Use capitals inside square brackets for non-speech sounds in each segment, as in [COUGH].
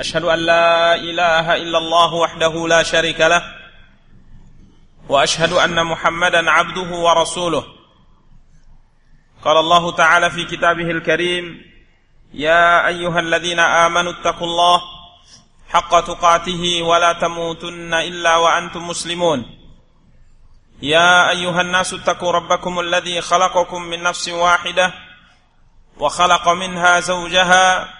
أشهد أن لا إله إلا الله وحده لا شريك له وأشهد أن محمدا عبده ورسوله قال الله تعالى في كتابه الكريم يا أيها الذين آمنوا اتقوا الله حق تقاته ولا تموتن إلا وأنتم مسلمون يا أيها الناس اتقوا ربكم الذي خلقكم من نفس واحدة وخلق منها زوجها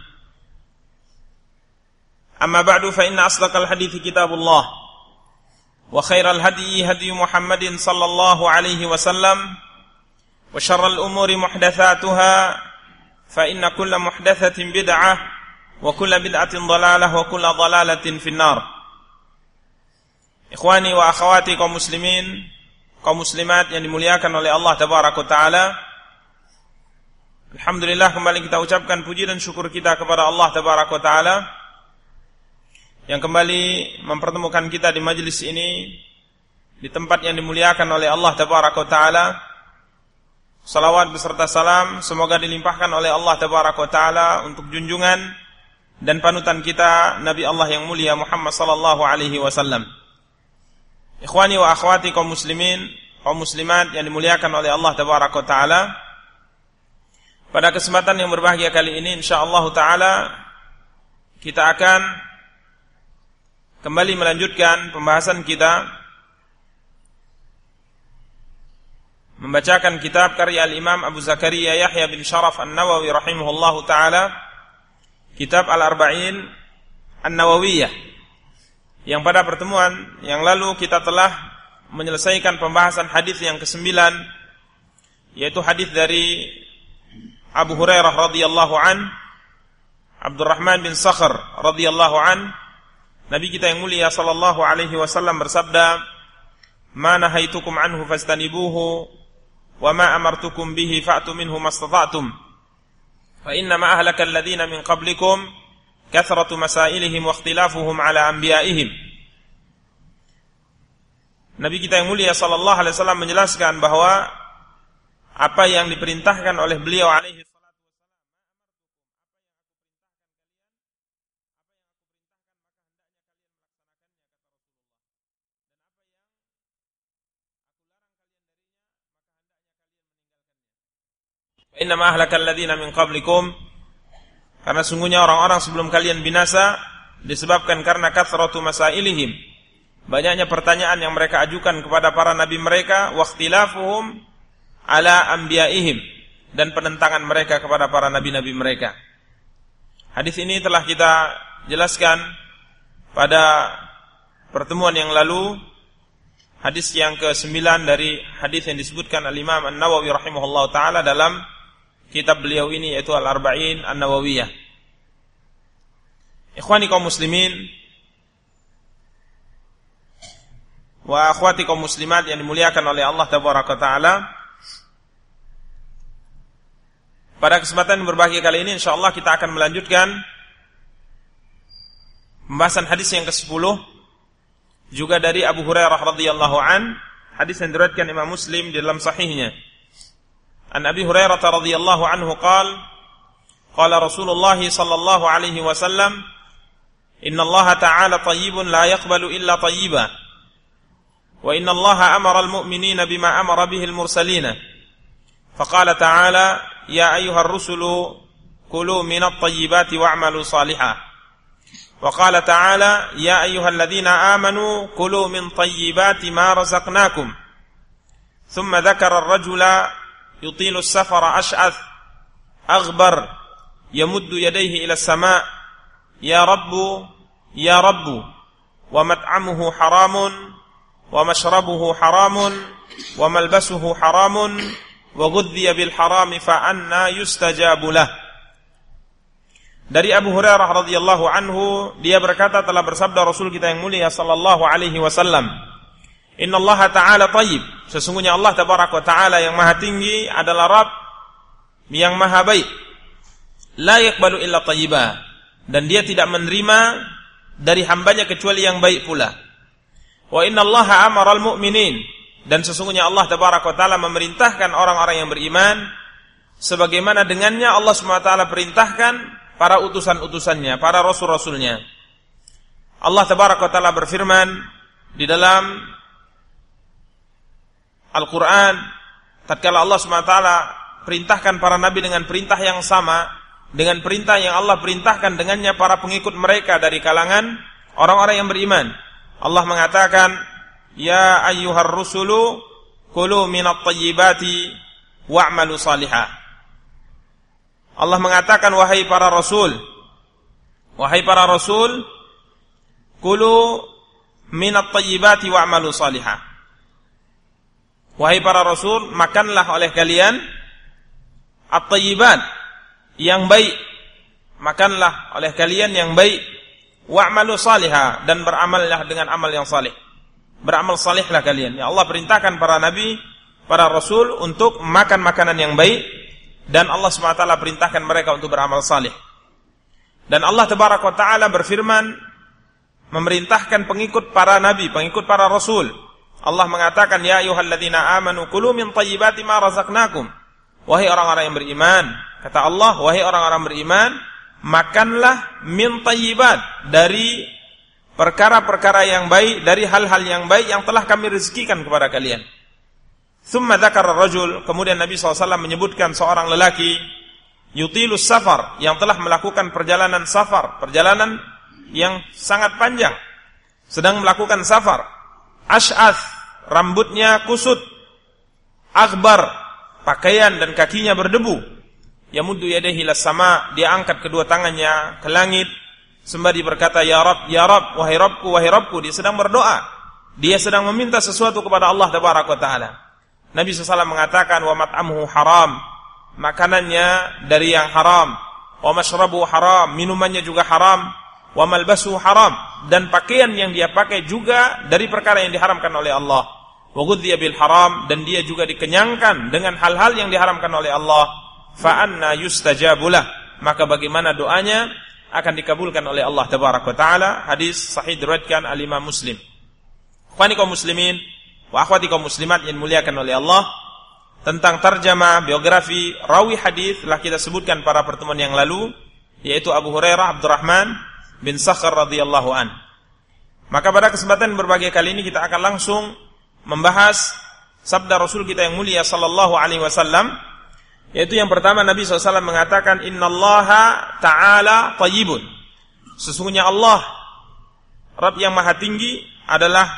أما بعد فإن أصدق الحديث كتاب الله وخير الهدي هدي محمد صلى الله عليه وسلم وشر الأمور محدثاتها فإن كل محدثة بدعة وكل بدعة ضلالة وكل ضلالة في النار إخواني وأخواتي kaum muslimin kaum muslimat yang dimuliakan oleh Allah tabaraka taala Alhamdulillah kembali kita ucapkan puji dan syukur kita kepada Allah tabaraka taala yang kembali mempertemukan kita di majelis ini di tempat yang dimuliakan oleh Allah tabaraka taala Salawat beserta salam semoga dilimpahkan oleh Allah tabaraka taala untuk junjungan dan panutan kita Nabi Allah yang mulia Muhammad sallallahu alaihi wasallam. Ikhwani wa akhwati kaum muslimin, kaum muslimat yang dimuliakan oleh Allah tabaraka taala. Pada kesempatan yang berbahagia kali ini insyaallah taala kita akan kembali melanjutkan pembahasan kita. Membacakan kitab karya al-Imam Abu Zakaria Yahya bin Sharaf An-Nawawi rahimahullahu taala. Kitab Al-Arba'in An-Nawawiyah. Yang pada pertemuan yang lalu kita telah menyelesaikan pembahasan hadis yang kesembilan yaitu hadis dari Abu Hurairah radhiyallahu an Abdurrahman bin Sakhr radhiyallahu an Nabi kita yang mulia sallallahu alaihi wasallam bersabda, "Ma nahaitukum anhu fastanibuhu wa ma amartukum bihi fa'tu minhu mastata'tum." Fa inna ma ahlaka alladhina min qablikum kathratu masailihim wa ikhtilafuhum ala anbiya'ihim. Nabi kita yang mulia sallallahu alaihi wasallam menjelaskan bahwa apa yang diperintahkan oleh beliau alaihi Innama ahlakal ladzina min qablikum karena sungguhnya orang-orang sebelum kalian binasa disebabkan karena kathratu masailihim banyaknya pertanyaan yang mereka ajukan kepada para nabi mereka waqtilafuhum ala anbiyaihim dan penentangan mereka kepada para nabi-nabi mereka. Hadis ini telah kita jelaskan pada pertemuan yang lalu hadis yang ke-9 dari hadis yang disebutkan al-Imam An-Nawawi rahimahullah taala dalam kitab beliau ini yaitu Al-Arba'in An-Nawawiyah. Ikhwani kaum muslimin wa akhwati kaum muslimat yang dimuliakan oleh Allah tabaraka taala. Pada kesempatan berbahagia kali ini insyaallah kita akan melanjutkan pembahasan hadis yang ke-10 juga dari Abu Hurairah radhiyallahu an, hadis yang diriwayatkan Imam Muslim di dalam sahihnya. عن أبي هريرة رضي الله عنه قال قال رسول الله صلى الله عليه وسلم إن الله تعالى طيب لا يقبل إلا طيبا وإن الله أمر المؤمنين بما أمر به المرسلين. فقال تعالى يا أيها الرسل كلوا من الطيبات واعملوا صالحا. وقال تعالى يا أيها الذين آمنوا كلوا من طيبات ما رزقناكم. ثم ذكر الرجل يطيل السفر أشعث أغبر يمد يديه إلى السماء يا رب يا رب ومطعمه حرام ومشربه حرام وملبسه حرام وغذي بالحرام فأنا يستجاب له Dari Abu Hurairah radhiyallahu anhu dia berkata telah bersabda Rasul kita yang mulia sallallahu alaihi wasallam Inna Allah Ta'ala tayyib. Sesungguhnya Allah Tabaraka Ta'ala yang maha tinggi adalah Rabb yang maha baik. La yakbalu illa tayyibah Dan dia tidak menerima dari hambanya kecuali yang baik pula. Wa inna Allah amaral mu'minin Dan sesungguhnya Allah Tabaraka Ta'ala memerintahkan orang-orang yang beriman Sebagaimana dengannya Allah SWT perintahkan para utusan-utusannya, para rasul-rasulnya. Allah tabaraka taala berfirman di dalam Al-Qur'an tatkala Allah SWT perintahkan para nabi dengan perintah yang sama dengan perintah yang Allah perintahkan dengannya para pengikut mereka dari kalangan orang-orang yang beriman. Allah mengatakan, "Ya ayyuhar rusulu kulu minat tayyibati wa'malu salihah." Allah mengatakan wahai para rasul wahai para rasul kulu minat tayyibati wa'malu salihah wahai para rasul makanlah oleh kalian at-tayyibat yang baik makanlah oleh kalian yang baik wa'malu salihah dan beramallah dengan amal yang saleh beramal salehlah kalian ya Allah perintahkan para nabi para rasul untuk makan makanan yang baik dan Allah SWT perintahkan mereka untuk beramal saleh. Dan Allah Tabaraka taala berfirman memerintahkan pengikut para nabi, pengikut para rasul. Allah mengatakan ya ayyuhalladzina amanu kulu min thayyibati ma razaqnakum. Wahai orang-orang yang beriman, kata Allah, wahai orang-orang beriman, makanlah min thayyibat dari perkara-perkara yang baik, dari hal-hal yang baik yang telah kami rezekikan kepada kalian. Thumma dzakara rajul, kemudian Nabi SAW menyebutkan seorang lelaki yutilus safar yang telah melakukan perjalanan safar, perjalanan yang sangat panjang. Sedang melakukan safar. Ash'ath, rambutnya kusut. Akbar, pakaian dan kakinya berdebu. Yamuddu yadayhi sama, dia angkat kedua tangannya ke langit sembari berkata ya Rabb, ya Rabb, wahai Rabbku, wahai Rabbku, dia sedang berdoa. Dia sedang meminta sesuatu kepada Allah taala. Nabi SAW mengatakan wa mat'amuhu haram. Makanannya dari yang haram. Wa mashrabu haram, minumannya juga haram. Wa malbasu haram dan pakaian yang dia pakai juga dari perkara yang diharamkan oleh Allah. Wa ghudhiya bil haram dan dia juga dikenyangkan dengan hal-hal yang diharamkan oleh Allah. Fa anna yustajabulah. Maka bagaimana doanya akan dikabulkan oleh Allah tabaraka taala. Hadis sahih diriwayatkan al-Imam Muslim. Khawani kaum muslimin, wa akhwati kaum muslimat yang muliakan oleh Allah tentang tarjama biografi rawi hadis telah kita sebutkan pada pertemuan yang lalu yaitu Abu Hurairah Abdurrahman bin Sakhar radhiyallahu an. Maka pada kesempatan berbagai kali ini kita akan langsung membahas sabda Rasul kita yang mulia sallallahu alaihi wasallam yaitu yang pertama Nabi SAW mengatakan innallaha ta'ala tayyibun sesungguhnya Allah Rabb yang maha tinggi adalah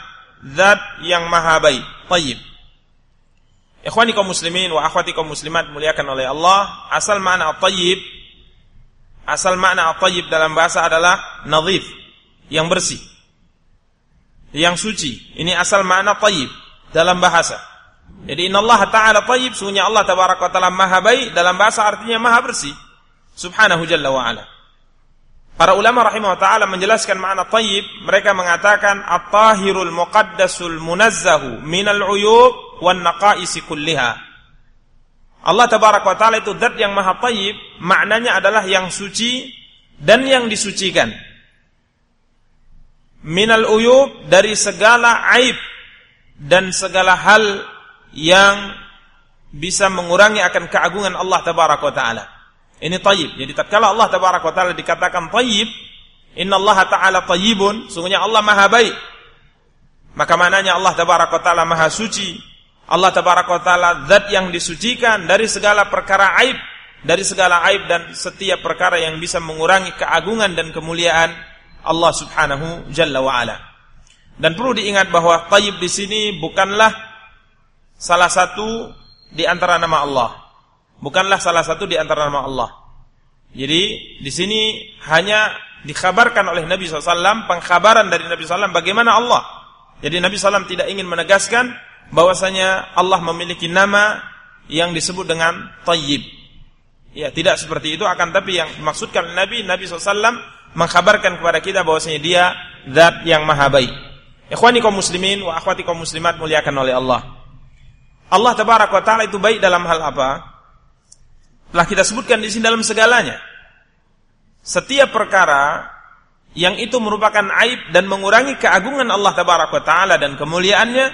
zat yang maha baik, tayyib. Ikhwani kaum muslimin wa akhwati kaum muslimat muliakan oleh Allah, asal makna tayyib asal makna tayyib dalam bahasa adalah nadhif, yang bersih. Yang suci. Ini asal makna tayyib dalam bahasa. Jadi innallaha ta'ala tayyib, sungguhnya Allah tabaraka taala maha baik dalam bahasa artinya maha bersih. Subhanahu jalla wa ala. Para ulama rahimahullah taala menjelaskan makna tayyib, mereka mengatakan at-tahirul muqaddasul munazzahu minal uyub wan naqaisi kulliha. Allah tabaraka wa taala itu zat yang maha tayyib, maknanya adalah yang suci dan yang disucikan. Minal uyub dari segala aib dan segala hal yang bisa mengurangi akan keagungan Allah tabaraka wa taala. Ini tayyib. Jadi tatkala Allah tabaraka wa taala dikatakan tayyib, Allah ta'ala tayyibun, sungguhnya Allah maha baik. Maka maknanya Allah tabaraka wa taala maha suci. Allah tabaraka taala zat yang disucikan dari segala perkara aib, dari segala aib dan setiap perkara yang bisa mengurangi keagungan dan kemuliaan Allah Subhanahu jalla wa ala. Dan perlu diingat bahwa tayyib di sini bukanlah salah satu di antara nama Allah. Bukanlah salah satu di antara nama Allah. Jadi di sini hanya dikhabarkan oleh Nabi SAW, pengkhabaran dari Nabi SAW bagaimana Allah. Jadi Nabi SAW tidak ingin menegaskan bahwasanya Allah memiliki nama yang disebut dengan tayyib. Ya, tidak seperti itu akan tapi yang dimaksudkan Nabi Nabi SAW mengkhabarkan kepada kita bahwasanya dia zat yang maha baik. Ikhwani kaum muslimin wa akhwati kaum muslimat muliakan oleh Allah. Allah tabaraka taala itu baik dalam hal apa? Telah kita sebutkan di sini dalam segalanya. Setiap perkara yang itu merupakan aib dan mengurangi keagungan Allah tabaraka taala dan kemuliaannya,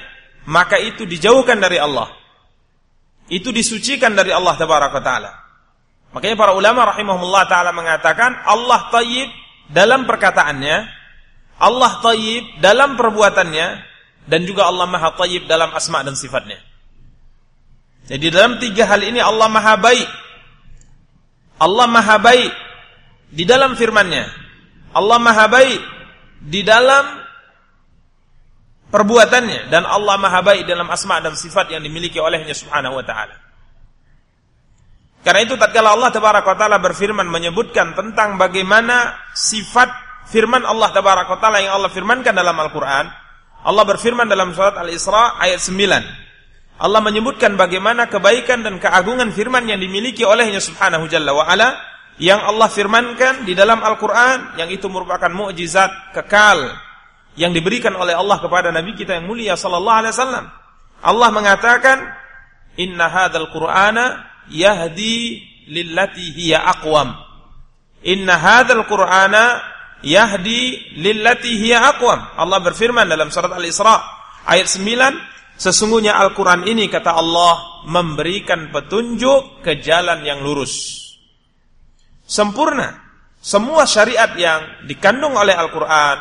maka itu dijauhkan dari Allah. Itu disucikan dari Allah tabaraka taala. Makanya para ulama rahimahumullah taala mengatakan Allah tayyib dalam perkataannya, Allah tayyib dalam perbuatannya dan juga Allah Maha tayyib dalam asma dan sifatnya. Jadi dalam tiga hal ini Allah Maha baik. Allah Maha baik di dalam firman-Nya. Allah Maha baik di dalam perbuatannya dan Allah Maha baik dalam asma dan sifat yang dimiliki olehnya Subhanahu wa taala. Karena itu tatkala Allah tabaraka taala berfirman menyebutkan tentang bagaimana sifat firman Allah tabaraka taala yang Allah firmankan dalam Al-Qur'an, Allah berfirman dalam surat Al-Isra ayat 9. Allah menyebutkan bagaimana kebaikan dan keagungan firman yang dimiliki olehnya Subhanahu Jalla wa ala yang Allah firmankan di dalam Al-Qur'an yang itu merupakan mukjizat kekal yang diberikan oleh Allah kepada nabi kita yang mulia sallallahu alaihi wasallam. Allah mengatakan, "Inna hadzal Qur'ana yahdi lillati hiya aqwam. Inna hadzal Qur'ana yahdi lillati hiya aqwam. Allah berfirman dalam surat Al-Isra ayat 9, sesungguhnya Al-Qur'an ini kata Allah memberikan petunjuk ke jalan yang lurus. Sempurna. Semua syariat yang dikandung oleh Al-Qur'an,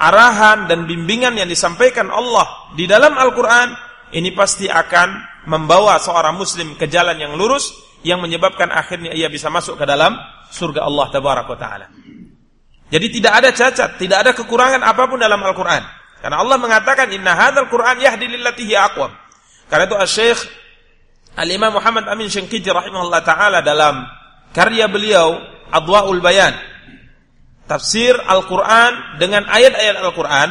arahan dan bimbingan yang disampaikan Allah di dalam Al-Qur'an ini pasti akan membawa seorang muslim ke jalan yang lurus yang menyebabkan akhirnya ia bisa masuk ke dalam surga Allah taala. Jadi tidak ada cacat, tidak ada kekurangan apa pun dalam Al-Qur'an. Karena Allah mengatakan inna hadzal Qur'an yahdi lillati hiya aqwam. Karena itu Asy-Syaikh Al-Imam Muhammad Amin Syengkiji rahimahullah taala dalam karya beliau Adwaul Bayan tafsir Al-Qur'an dengan ayat-ayat Al-Qur'an,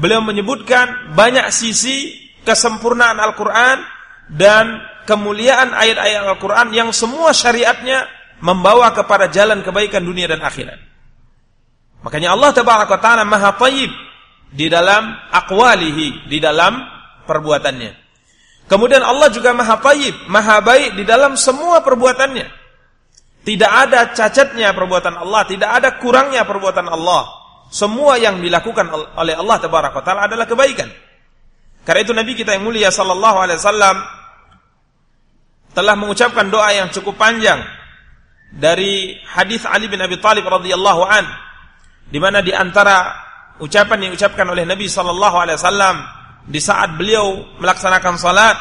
beliau menyebutkan banyak sisi kesempurnaan Al-Qur'an dan kemuliaan ayat-ayat Al-Quran yang semua syariatnya membawa kepada jalan kebaikan dunia dan akhirat. Makanya Allah Ta'ala maha tayyib di dalam akwalihi, di dalam perbuatannya. Kemudian Allah juga maha tayyib, maha baik di dalam semua perbuatannya. Tidak ada cacatnya perbuatan Allah, tidak ada kurangnya perbuatan Allah. Semua yang dilakukan oleh Allah Ta'ala adalah kebaikan. Karena itu Nabi kita yang mulia sallallahu alaihi wasallam telah mengucapkan doa yang cukup panjang dari hadis Ali bin Abi Thalib radhiyallahu an di mana di antara ucapan yang diucapkan oleh Nabi sallallahu alaihi wasallam di saat beliau melaksanakan salat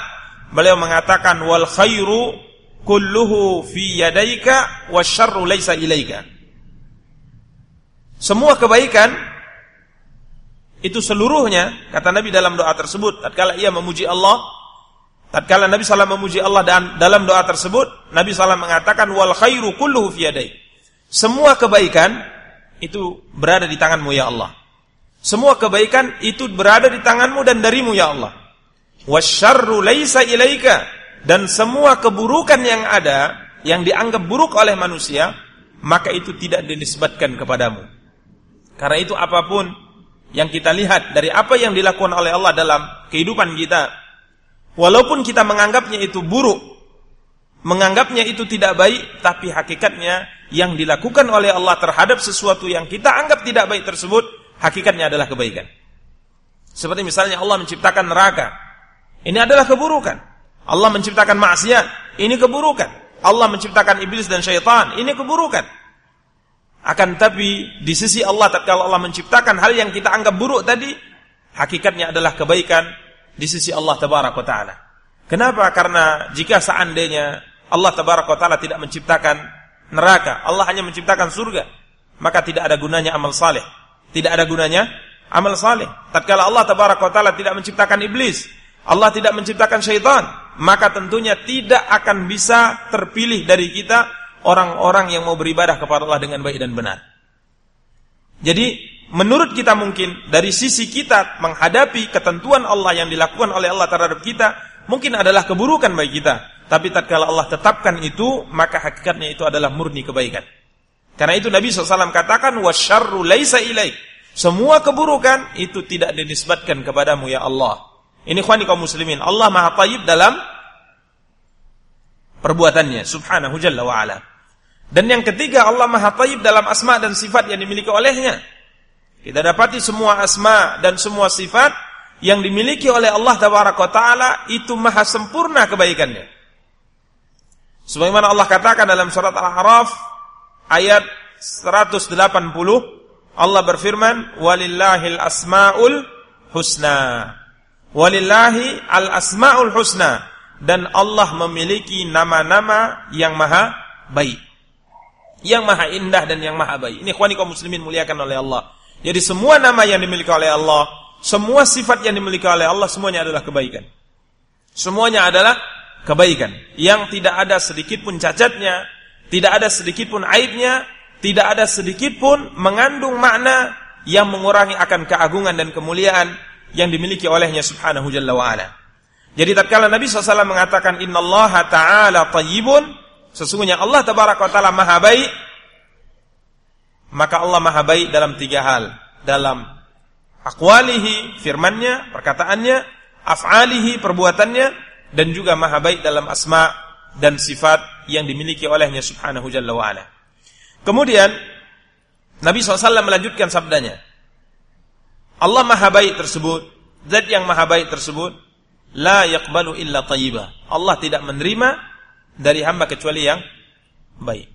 beliau mengatakan wal khairu kulluhu fi yadaika wasyarru laisa ilaika. Semua kebaikan itu seluruhnya kata Nabi dalam doa tersebut tatkala ia memuji Allah tatkala Nabi SAW memuji Allah dan dalam doa tersebut Nabi SAW mengatakan wal khairu kulluhu fi yadai semua kebaikan itu berada di tanganmu ya Allah. Semua kebaikan itu berada di tanganmu dan darimu ya Allah. Wasyarru laisa ilaika dan semua keburukan yang ada yang dianggap buruk oleh manusia maka itu tidak dinisbatkan kepadamu karena itu apa pun yang kita lihat dari apa yang dilakukan oleh Allah dalam kehidupan kita, walaupun kita menganggapnya itu buruk, menganggapnya itu tidak baik, tapi hakikatnya yang dilakukan oleh Allah terhadap sesuatu yang kita anggap tidak baik tersebut, hakikatnya adalah kebaikan. Seperti misalnya Allah menciptakan neraka. Ini adalah keburukan. Allah menciptakan maksiat. Ini keburukan. Allah menciptakan iblis dan syaitan. Ini keburukan. Akan tapi di sisi Allah tatkala Allah menciptakan hal yang kita anggap buruk tadi, hakikatnya adalah kebaikan di sisi Allah tabaraka taala. Kenapa? Karena jika seandainya Allah tabaraka taala tidak menciptakan neraka, Allah hanya menciptakan surga, maka tidak ada gunanya amal saleh. Tidak ada gunanya amal saleh. Tatkala Allah tabaraka taala tidak menciptakan iblis, Allah tidak menciptakan syaitan, maka tentunya tidak akan bisa terpilih dari kita orang-orang yang mau beribadah kepada Allah dengan baik dan benar. Jadi menurut kita mungkin dari sisi kita menghadapi ketentuan Allah yang dilakukan oleh Allah terhadap kita mungkin adalah keburukan bagi kita. Tapi tatkala Allah tetapkan itu, maka hakikatnya itu adalah murni kebaikan. Karena itu Nabi SAW katakan, wasyarru laisa ilaik. Semua keburukan itu tidak dinisbatkan kepadamu ya Allah. Ini khwani kaum muslimin. Allah maha tayyib dalam perbuatannya. Subhanahu jalla wa'ala. Dan yang ketiga, Allah maha tayyib dalam asma dan sifat yang dimiliki olehnya. Kita dapati semua asma dan semua sifat yang dimiliki oleh Allah Taala itu maha sempurna kebaikannya. Sebagaimana Allah katakan dalam surat Al-A'raf ayat 180 Allah berfirman walillahil asmaul husna. Walillahi al asmaul husna dan Allah memiliki nama-nama yang maha baik. Yang maha indah dan yang maha baik. Ini khwani kaum muslimin muliakan oleh Allah. Jadi semua nama yang dimiliki oleh Allah, semua sifat yang dimiliki oleh Allah semuanya adalah kebaikan. Semuanya adalah kebaikan yang tidak ada sedikit pun cacatnya, tidak ada sedikit pun aibnya, tidak ada sedikit pun mengandung makna yang mengurangi akan keagungan dan kemuliaan yang dimiliki olehnya subhanahu jalla wa ala. Jadi tatkala Nabi SAW mengatakan Inna Allah Ta'ala tayyibun Sesungguhnya Allah Tabaraka Ta'ala maha baik Maka Allah maha baik dalam tiga hal Dalam akwalihi, firmannya, perkataannya Af'alihi, perbuatannya dan juga maha baik dalam asma dan sifat yang dimiliki olehnya subhanahu jalla wa'ala. Kemudian Nabi SAW melanjutkan sabdanya. Allah maha baik tersebut, zat yang maha baik tersebut, la yakbalu illa tayyibah. Allah tidak menerima dari hamba kecuali yang baik.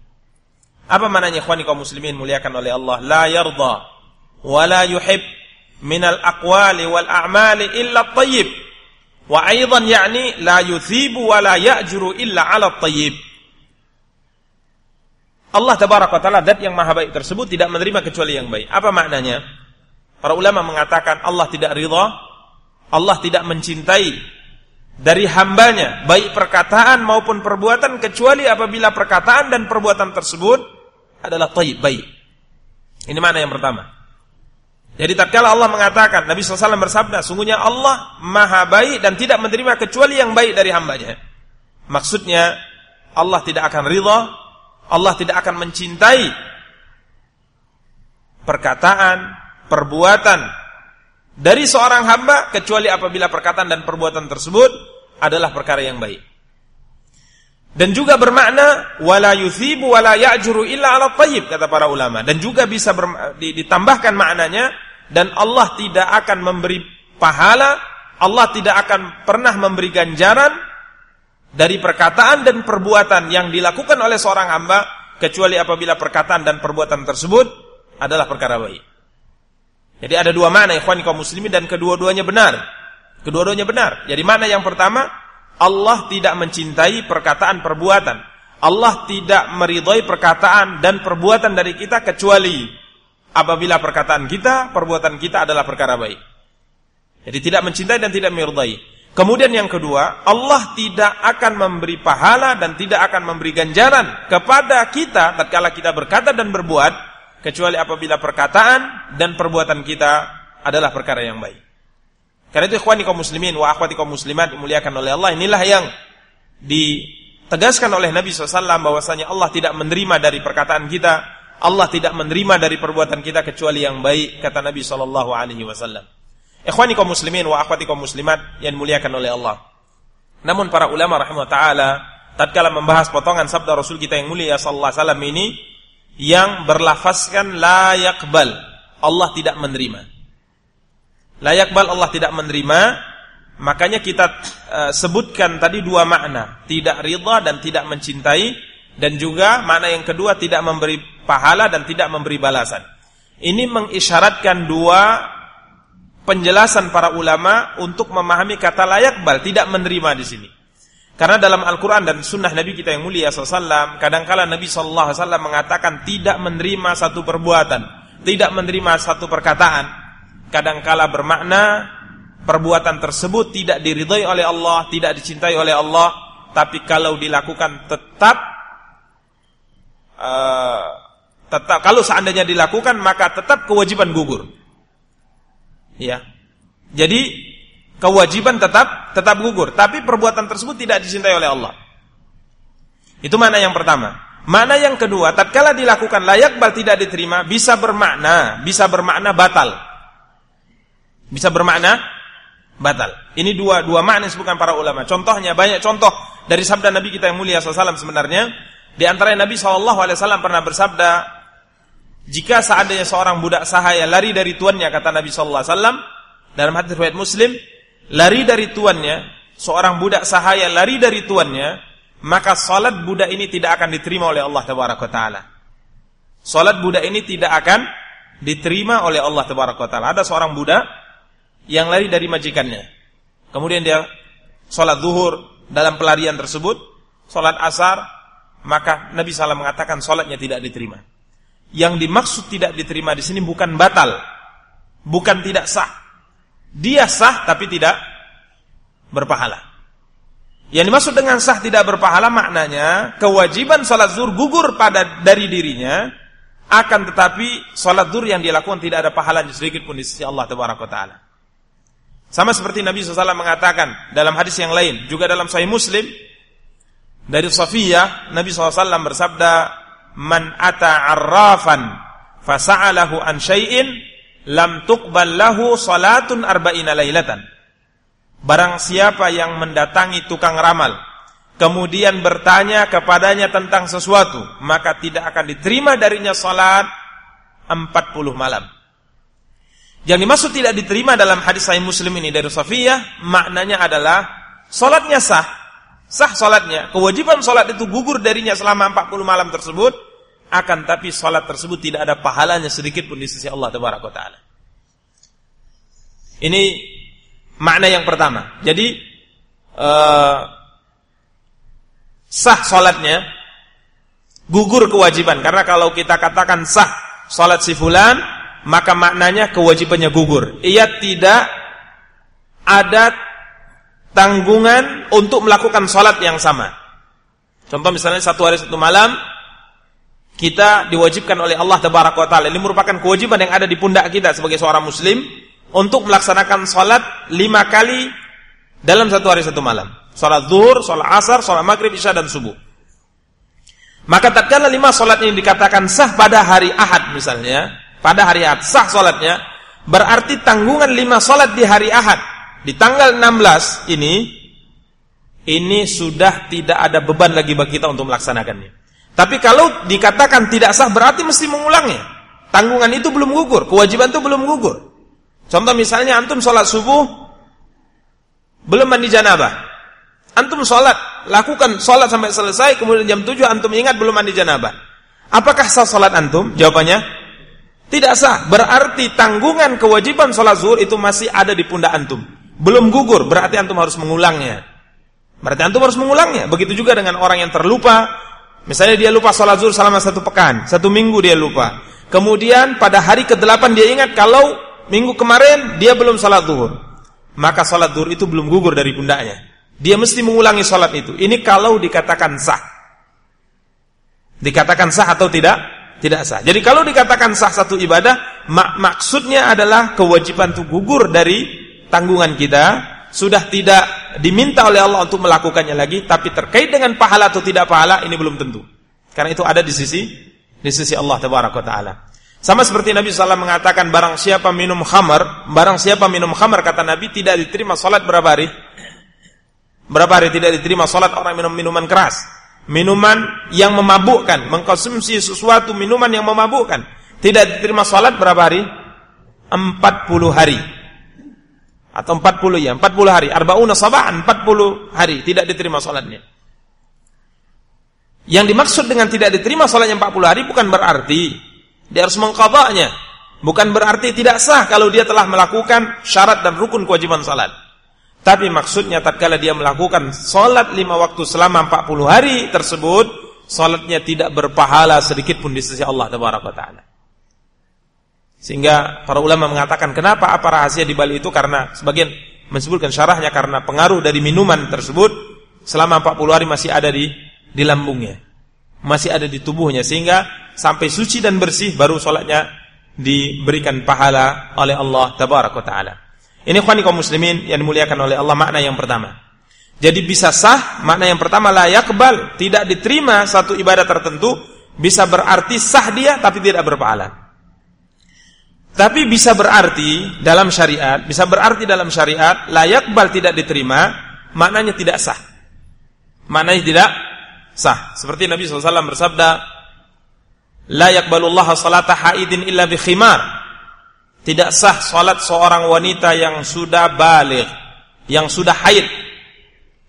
Apa maknanya ikhwani kaum muslimin muliakan oleh Allah? La yarda wa la yuhib minal aqwali wal a'mali illa tayyib. Wa aidan yakni la yuthibu wa la ya'juru illa 'ala thayyib. Allah tabaraka wa taala dat yang maha baik tersebut tidak menerima kecuali yang baik. Apa maknanya? Para ulama mengatakan Allah tidak ridha, Allah tidak mencintai dari hambanya baik perkataan maupun perbuatan kecuali apabila perkataan dan perbuatan tersebut adalah thayyib baik. Ini mana yang pertama. Jadi tatkala Allah mengatakan, Nabi SAW bersabda, sungguhnya Allah maha baik dan tidak menerima kecuali yang baik dari hambanya. Maksudnya, Allah tidak akan ridha, Allah tidak akan mencintai perkataan, perbuatan dari seorang hamba kecuali apabila perkataan dan perbuatan tersebut adalah perkara yang baik. Dan juga bermakna wala yuthibu wala ya'juru illa ala tayyib kata para ulama dan juga bisa ditambahkan maknanya dan Allah tidak akan memberi pahala, Allah tidak akan pernah memberi ganjaran dari perkataan dan perbuatan yang dilakukan oleh seorang hamba kecuali apabila perkataan dan perbuatan tersebut adalah perkara baik. Jadi ada dua makna ikhwan kaum muslimin dan kedua-duanya benar. Kedua-duanya benar. Jadi mana yang pertama? Allah tidak mencintai perkataan perbuatan. Allah tidak meridhai perkataan dan perbuatan dari kita kecuali apabila perkataan kita, perbuatan kita adalah perkara baik. Jadi tidak mencintai dan tidak meridai. Kemudian yang kedua, Allah tidak akan memberi pahala dan tidak akan memberi ganjaran kepada kita tatkala kita berkata dan berbuat kecuali apabila perkataan dan perbuatan kita adalah perkara yang baik. Karena itu ikhwani kaum muslimin wa akhwati kaum muslimat dimuliakan oleh Allah, inilah yang ditegaskan oleh Nabi SAW bahwasanya Allah tidak menerima dari perkataan kita Allah tidak menerima dari perbuatan kita kecuali yang baik kata Nabi sallallahu alaihi wasallam. Ikhwani kaum muslimin wa akhwati kaum muslimat yang dimuliakan oleh Allah. Namun para ulama rahimahullah taala tatkala membahas potongan sabda Rasul kita yang mulia sallallahu alaihi wasallam ini yang berlafazkan la yaqbal, Allah tidak menerima. La yaqbal Allah tidak menerima, makanya kita uh, sebutkan tadi dua makna, tidak ridha dan tidak mencintai dan juga makna yang kedua tidak memberi pahala dan tidak memberi balasan. Ini mengisyaratkan dua penjelasan para ulama untuk memahami kata layak bal tidak menerima di sini. Karena dalam Al-Quran dan Sunnah Nabi kita yang mulia SAW, kadangkala Nabi SAW mengatakan tidak menerima satu perbuatan, tidak menerima satu perkataan kadangkala bermakna perbuatan tersebut tidak diridhai oleh Allah, tidak dicintai oleh Allah, tapi kalau dilakukan tetap uh, tetap kalau seandainya dilakukan maka tetap kewajiban gugur. Ya. Jadi kewajiban tetap tetap gugur, tapi perbuatan tersebut tidak dicintai oleh Allah. Itu mana yang pertama. Mana yang kedua, tatkala dilakukan layak bal tidak diterima bisa bermakna, bisa bermakna batal. Bisa bermakna batal. Ini dua dua makna disebutkan para ulama. Contohnya banyak contoh dari sabda Nabi kita yang mulia SAW sebenarnya. Di antara Nabi SAW pernah bersabda, jika seandainya seorang budak sahaya lari dari tuannya, kata Nabi SAW, dalam hadis riwayat Muslim, lari dari tuannya, seorang budak sahaya lari dari tuannya, maka salat budak ini tidak akan diterima oleh Allah Taala. Salat budak ini tidak akan diterima oleh Allah Taala. Ada seorang budak yang lari dari majikannya. Kemudian dia sholat zuhur dalam pelarian tersebut, sholat asar, maka Nabi SAW mengatakan sholatnya tidak diterima. Yang dimaksud tidak diterima di sini bukan batal, bukan tidak sah. Dia sah tapi tidak berpahala. Yang dimaksud dengan sah tidak berpahala maknanya kewajiban sholat zuhur gugur pada dari dirinya, akan tetapi sholat zuhur yang dia lakukan tidak ada pahalanya sedikit pun di sisi Allah Taala. Sama seperti Nabi SAW mengatakan dalam hadis yang lain, juga dalam Sahih Muslim dari Safiyah, Nabi SAW bersabda, "Man ata arrafan fasa'alahu an syai'in lam tuqbal lahu salatun arba'ina lailatan." Barang siapa yang mendatangi tukang ramal, kemudian bertanya kepadanya tentang sesuatu, maka tidak akan diterima darinya salat 40 malam. Yang dimaksud tidak diterima dalam hadis Sahih Muslim ini dari Safiyah, maknanya adalah salatnya sah. Sah salatnya. Kewajiban salat itu gugur darinya selama 40 malam tersebut, akan tapi salat tersebut tidak ada pahalanya sedikit pun di sisi Allah taala. Ini makna yang pertama. Jadi uh, sah salatnya gugur kewajiban karena kalau kita katakan sah salat si fulan maka maknanya kewajibannya gugur. Ia tidak ada tanggungan untuk melakukan sholat yang sama. Contoh misalnya satu hari satu malam kita diwajibkan oleh Allah Taala. Ini merupakan kewajiban yang ada di pundak kita sebagai seorang Muslim untuk melaksanakan sholat lima kali dalam satu hari satu malam. Sholat zuhur, sholat asar, sholat maghrib, isya dan subuh. Maka tatkala lima sholat ini dikatakan sah pada hari Ahad misalnya, pada hari Ahad sah solatnya berarti tanggungan lima solat di hari Ahad di tanggal 16 ini ini sudah tidak ada beban lagi bagi kita untuk melaksanakannya. Tapi kalau dikatakan tidak sah berarti mesti mengulangnya. Tanggungan itu belum gugur, kewajiban itu belum gugur. Contoh misalnya antum sholat subuh belum mandi janabah. Antum sholat, lakukan sholat sampai selesai, kemudian jam 7 antum ingat belum mandi janabah. Apakah sah sholat antum? Jawabannya tidak sah. Berarti tanggungan kewajiban sholat zuhur itu masih ada di pundak antum. Belum gugur, berarti antum harus mengulangnya. Berarti antum harus mengulangnya. Begitu juga dengan orang yang terlupa. Misalnya dia lupa sholat zuhur selama satu pekan. Satu minggu dia lupa. Kemudian pada hari ke-8 dia ingat kalau minggu kemarin dia belum sholat zuhur. Maka sholat zuhur itu belum gugur dari pundaknya. Dia mesti mengulangi sholat itu. Ini kalau dikatakan sah. Dikatakan sah atau tidak? tidak sah. Jadi kalau dikatakan sah satu ibadah, mak maksudnya adalah kewajiban itu gugur dari tanggungan kita, sudah tidak diminta oleh Allah untuk melakukannya lagi, tapi terkait dengan pahala atau tidak pahala ini belum tentu. Karena itu ada di sisi di sisi Allah taala. Sama seperti Nabi SAW mengatakan barang siapa minum khamar, barang siapa minum khamar kata Nabi tidak diterima salat berapa hari? Berapa hari tidak diterima salat orang minum minuman keras? minuman yang memabukkan, mengkonsumsi sesuatu minuman yang memabukkan. Tidak diterima salat berapa hari? 40 hari. Atau 40 ya, 40 hari. Arba'una sabahan, 40 hari tidak diterima salatnya. Yang dimaksud dengan tidak diterima salatnya 40 hari bukan berarti dia harus mengqadanya. Bukan berarti tidak sah kalau dia telah melakukan syarat dan rukun kewajiban salat. Tapi maksudnya tatkala dia melakukan salat lima waktu selama 40 hari tersebut, salatnya tidak berpahala sedikit pun di sisi Allah Taala. Sehingga para ulama mengatakan kenapa apa rahasia di balik itu karena sebagian menyebutkan syarahnya karena pengaruh dari minuman tersebut selama 40 hari masih ada di di lambungnya. Masih ada di tubuhnya sehingga sampai suci dan bersih baru sholatnya diberikan pahala oleh Allah tabaraka taala. Ini khani kaum muslimin yang dimuliakan oleh Allah makna yang pertama. Jadi bisa sah, makna yang pertama layak kebal, tidak diterima satu ibadah tertentu, bisa berarti sah dia tapi tidak berpahala. Tapi bisa berarti dalam syariat, bisa berarti dalam syariat layak bal tidak diterima, maknanya tidak sah. Maknanya tidak sah. Seperti Nabi SAW bersabda, La yakbalullah salata haidin illa bi khimar. Tidak sah salat seorang wanita yang sudah balik, yang sudah haid,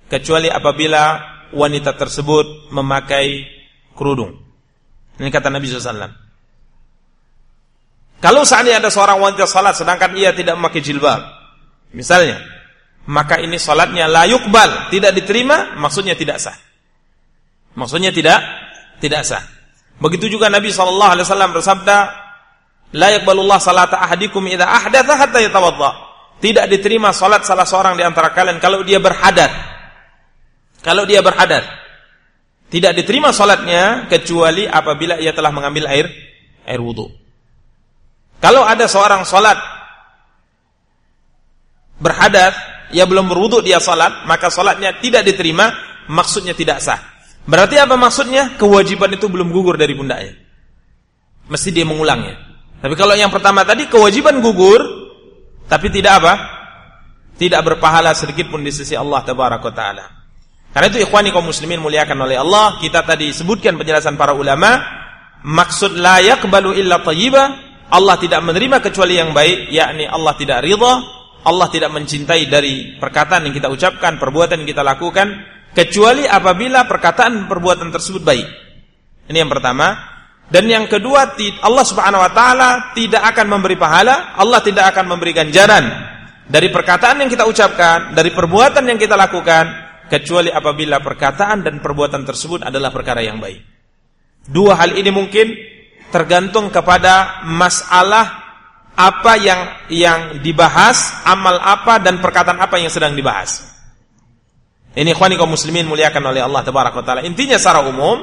kecuali apabila wanita tersebut memakai kerudung. Ini kata Nabi SAW. Kalau seandainya ada seorang wanita salat sedangkan ia tidak memakai jilbab, misalnya, maka ini salatnya layuk bal, tidak diterima, maksudnya tidak sah. Maksudnya tidak tidak sah. Begitu juga Nabi SAW bersabda, la yakbalullah salata ahadikum idza ahdatha hatta yatawadda. Tidak diterima salat salah seorang di antara kalian kalau dia berhadat kalau dia berhadat, tidak diterima sholatnya kecuali apabila ia telah mengambil air air wudhu. Kalau ada seorang sholat berhadat, ia belum berwudhu dia sholat, maka sholatnya tidak diterima, maksudnya tidak sah. Berarti apa maksudnya? Kewajiban itu belum gugur dari pundaknya. Mesti dia mengulangnya. Tapi kalau yang pertama tadi kewajiban gugur, tapi tidak apa? Tidak berpahala sedikit pun di sisi Allah Taala. Karena itu ikhwani kaum muslimin muliakan oleh Allah, kita tadi sebutkan penjelasan para ulama, maksud layak balu illa thayyibah, Allah tidak menerima kecuali yang baik, yakni Allah tidak ridha, Allah tidak mencintai dari perkataan yang kita ucapkan, perbuatan yang kita lakukan, kecuali apabila perkataan perbuatan tersebut baik. Ini yang pertama. Dan yang kedua, Allah Subhanahu wa taala tidak akan memberi pahala, Allah tidak akan memberi ganjaran dari perkataan yang kita ucapkan, dari perbuatan yang kita lakukan kecuali apabila perkataan dan perbuatan tersebut adalah perkara yang baik. Dua hal ini mungkin tergantung kepada masalah apa yang yang dibahas, amal apa dan perkataan apa yang sedang dibahas. Ini ikhwani kaum muslimin muliakan oleh Allah tabaraka taala. Intinya secara umum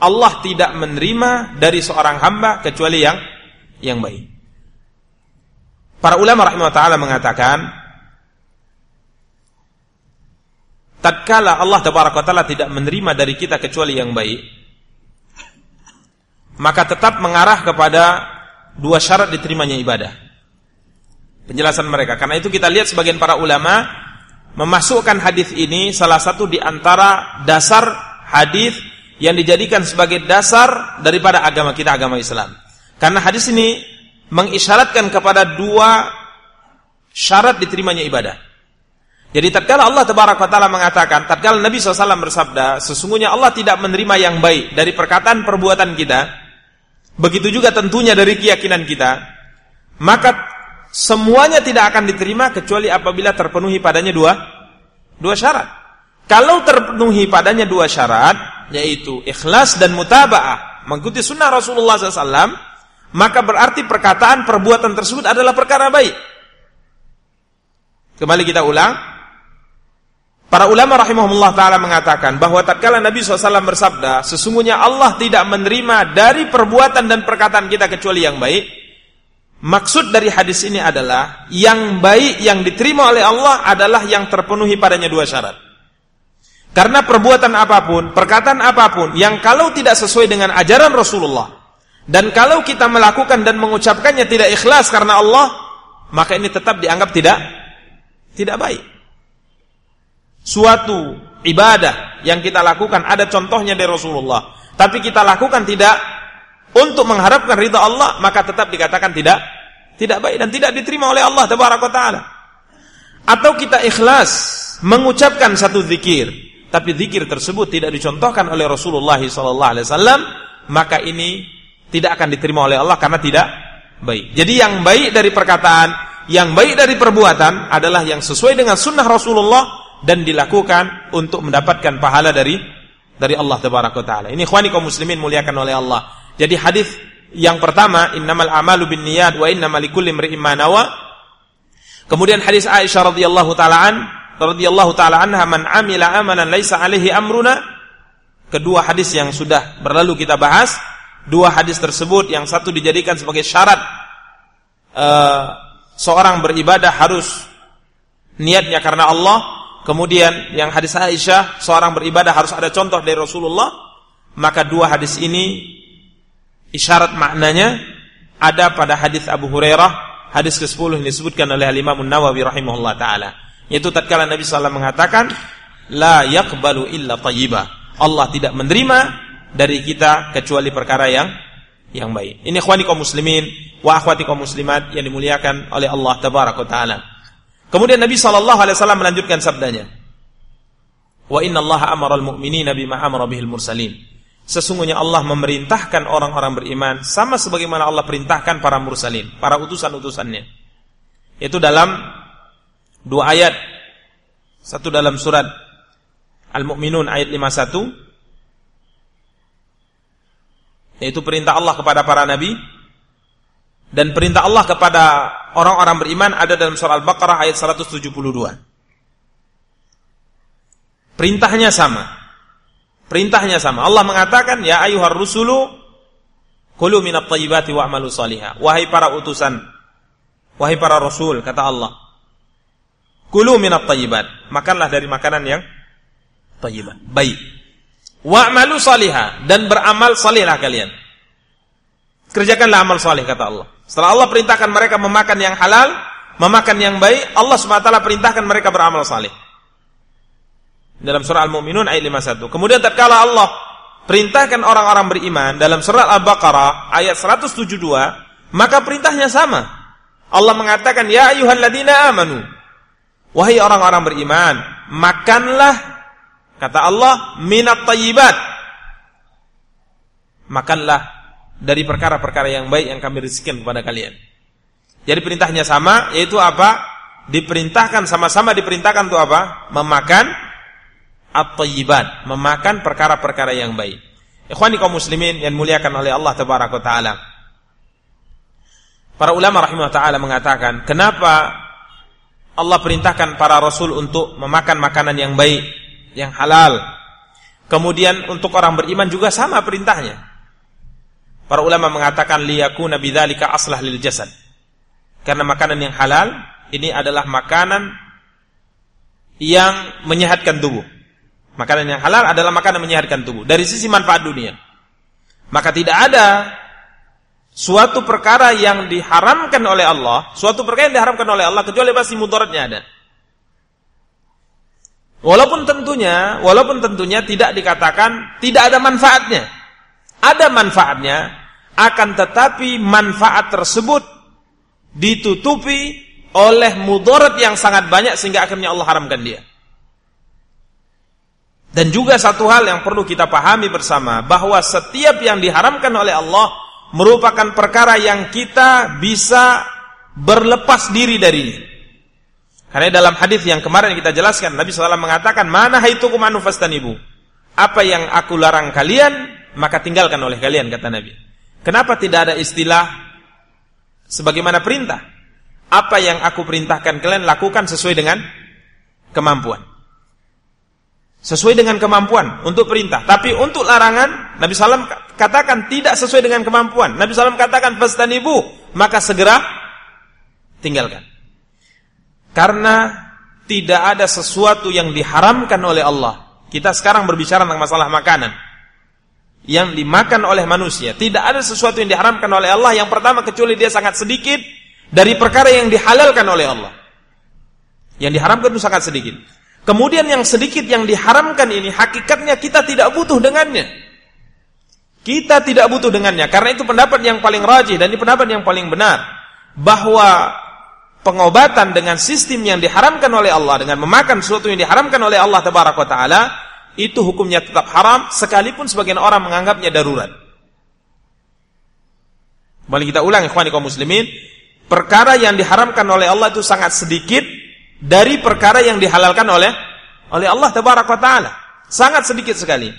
Allah tidak menerima dari seorang hamba kecuali yang yang baik. Para ulama rahimahullah taala mengatakan tatkala Allah taala tidak menerima dari kita kecuali yang baik maka tetap mengarah kepada dua syarat diterimanya ibadah. Penjelasan mereka. Karena itu kita lihat sebagian para ulama memasukkan hadis ini salah satu di antara dasar hadis yang dijadikan sebagai dasar daripada agama kita agama Islam. Karena hadis ini mengisyaratkan kepada dua syarat diterimanya ibadah jadi tatkala Allah Tabaraka taala mengatakan, tatkala Nabi SAW bersabda, sesungguhnya Allah tidak menerima yang baik dari perkataan perbuatan kita, begitu juga tentunya dari keyakinan kita, maka semuanya tidak akan diterima kecuali apabila terpenuhi padanya dua dua syarat. Kalau terpenuhi padanya dua syarat, yaitu ikhlas dan mutaba'ah, mengikuti sunnah Rasulullah SAW, maka berarti perkataan perbuatan tersebut adalah perkara baik. Kembali kita ulang, Para ulama rahimahullah taala mengatakan bahwa tatkala Nabi SAW bersabda, sesungguhnya Allah tidak menerima dari perbuatan dan perkataan kita kecuali yang baik. Maksud dari hadis ini adalah yang baik yang diterima oleh Allah adalah yang terpenuhi padanya dua syarat. Karena perbuatan apa pun, perkataan apa pun yang kalau tidak sesuai dengan ajaran Rasulullah dan kalau kita melakukan dan mengucapkannya tidak ikhlas karena Allah, maka ini tetap dianggap tidak tidak baik suatu ibadah yang kita lakukan ada contohnya dari Rasulullah, tapi kita lakukan tidak untuk mengharapkan ridha Allah, maka tetap dikatakan tidak tidak baik dan tidak diterima oleh Allah taala. Atau kita ikhlas mengucapkan satu zikir, tapi zikir tersebut tidak dicontohkan oleh Rasulullah SAW, maka ini tidak akan diterima oleh Allah karena tidak baik. Jadi yang baik dari perkataan, yang baik dari perbuatan adalah yang sesuai dengan sunnah Rasulullah dan dilakukan untuk mendapatkan pahala dari dari Allah taala. Ini ikhwani kaum muslimin muliakan oleh Allah. Jadi hadis yang pertama innamal amalu binniyat wa innamal likulli imri'in ma. Kemudian hadis Aisyah radhiyallahu taala an radhiyallahu taala anha man amila amalan laisa alaihi amruna. Kedua hadis yang sudah berlalu kita bahas, dua hadis tersebut yang satu dijadikan sebagai syarat uh, seorang beribadah harus niatnya karena Allah, kemudian yang hadis Aisyah seorang beribadah harus ada contoh dari Rasulullah, maka dua hadis ini Isyarat maknanya ada pada hadis Abu Hurairah, hadis ke-10 yang disebutkan oleh Imam Nawawi rahimahullah taala. Yaitu tatkala Nabi SAW mengatakan, "La yaqbalu illa thayyibah." Allah tidak menerima dari kita kecuali perkara yang yang baik. Ini ikhwani kaum muslimin wa akhwati kaum muslimat yang dimuliakan oleh Allah tabaraka taala. Kemudian Nabi sallallahu alaihi wasallam melanjutkan sabdanya, "Wa inna Allah amara al-mu'minina bima amara bihil mursalin." Sesungguhnya Allah memerintahkan orang-orang beriman sama sebagaimana Allah perintahkan para mursalin, para utusan-utusannya. Itu dalam dua ayat. Satu dalam surat Al-Mu'minun ayat 51 yaitu perintah Allah kepada para nabi dan perintah Allah kepada orang-orang beriman ada dalam surah Al-Baqarah ayat 172. Perintahnya sama. Perintahnya sama. Allah mengatakan, "Ya ayuhar rusulu kulu minat tayyibati wa'malu salihah." Wahai para utusan, wahai para rasul, kata Allah. Kulu minat tayyibat. Makanlah dari makanan yang tayyibat. Baik. Wa'malu salihah dan beramal salihlah kalian. Kerjakanlah amal salih kata Allah. Setelah Allah perintahkan mereka memakan yang halal, memakan yang baik, Allah SWT perintahkan mereka beramal salih dalam surah Al-Mu'minun ayat 51. Kemudian tatkala Allah perintahkan orang-orang beriman dalam surah Al-Baqarah ayat 172, maka perintahnya sama. Allah mengatakan, "Ya ayyuhalladzina amanu." Wahai orang-orang beriman, makanlah kata Allah minat tayyibat. Makanlah dari perkara-perkara yang baik yang kami rizkikan kepada kalian. Jadi perintahnya sama, yaitu apa? Diperintahkan sama-sama diperintahkan untuk apa? Memakan at-tayyibat, memakan perkara-perkara yang baik. Ikhwani kaum muslimin yang muliakan oleh Allah tabaraka taala. Para ulama rahimahullah taala mengatakan, kenapa Allah perintahkan para rasul untuk memakan makanan yang baik, yang halal. Kemudian untuk orang beriman juga sama perintahnya. Para ulama mengatakan liyakuna bidzalika aslah lil jasad. Karena makanan yang halal ini adalah makanan yang menyehatkan tubuh. Makanan yang halal adalah makanan menyehatkan tubuh dari sisi manfaat dunia. Maka tidak ada suatu perkara yang diharamkan oleh Allah, suatu perkara yang diharamkan oleh Allah kecuali pasti mudaratnya ada. Walaupun tentunya, walaupun tentunya tidak dikatakan tidak ada manfaatnya. Ada manfaatnya, akan tetapi manfaat tersebut ditutupi oleh mudarat yang sangat banyak sehingga akhirnya Allah haramkan dia. Dan juga satu hal yang perlu kita pahami bersama bahwa setiap yang diharamkan oleh Allah merupakan perkara yang kita bisa berlepas diri darinya. Karena dalam hadis yang kemarin kita jelaskan Nabi SAW mengatakan mana haitukum ibu. Apa yang aku larang kalian maka tinggalkan oleh kalian kata Nabi. Kenapa tidak ada istilah sebagaimana perintah? Apa yang aku perintahkan kalian lakukan sesuai dengan kemampuan. Sesuai dengan kemampuan untuk perintah. Tapi untuk larangan, Nabi SAW katakan tidak sesuai dengan kemampuan. Nabi SAW katakan, ibu maka segera tinggalkan. Karena tidak ada sesuatu yang diharamkan oleh Allah. Kita sekarang berbicara tentang masalah makanan. Yang dimakan oleh manusia. Tidak ada sesuatu yang diharamkan oleh Allah. Yang pertama kecuali dia sangat sedikit dari perkara yang dihalalkan oleh Allah. Yang diharamkan itu sangat sedikit. Kemudian yang sedikit yang diharamkan ini hakikatnya kita tidak butuh dengannya. Kita tidak butuh dengannya karena itu pendapat yang paling rajih dan ini pendapat yang paling benar bahwa pengobatan dengan sistem yang diharamkan oleh Allah dengan memakan sesuatu yang diharamkan oleh Allah tabaraka taala itu hukumnya tetap haram sekalipun sebagian orang menganggapnya darurat. Kembali kita ulang ikhwani kaum muslimin, perkara yang diharamkan oleh Allah itu sangat sedikit dari perkara yang dihalalkan oleh oleh Allah tabaraka taala. Sangat sedikit sekali.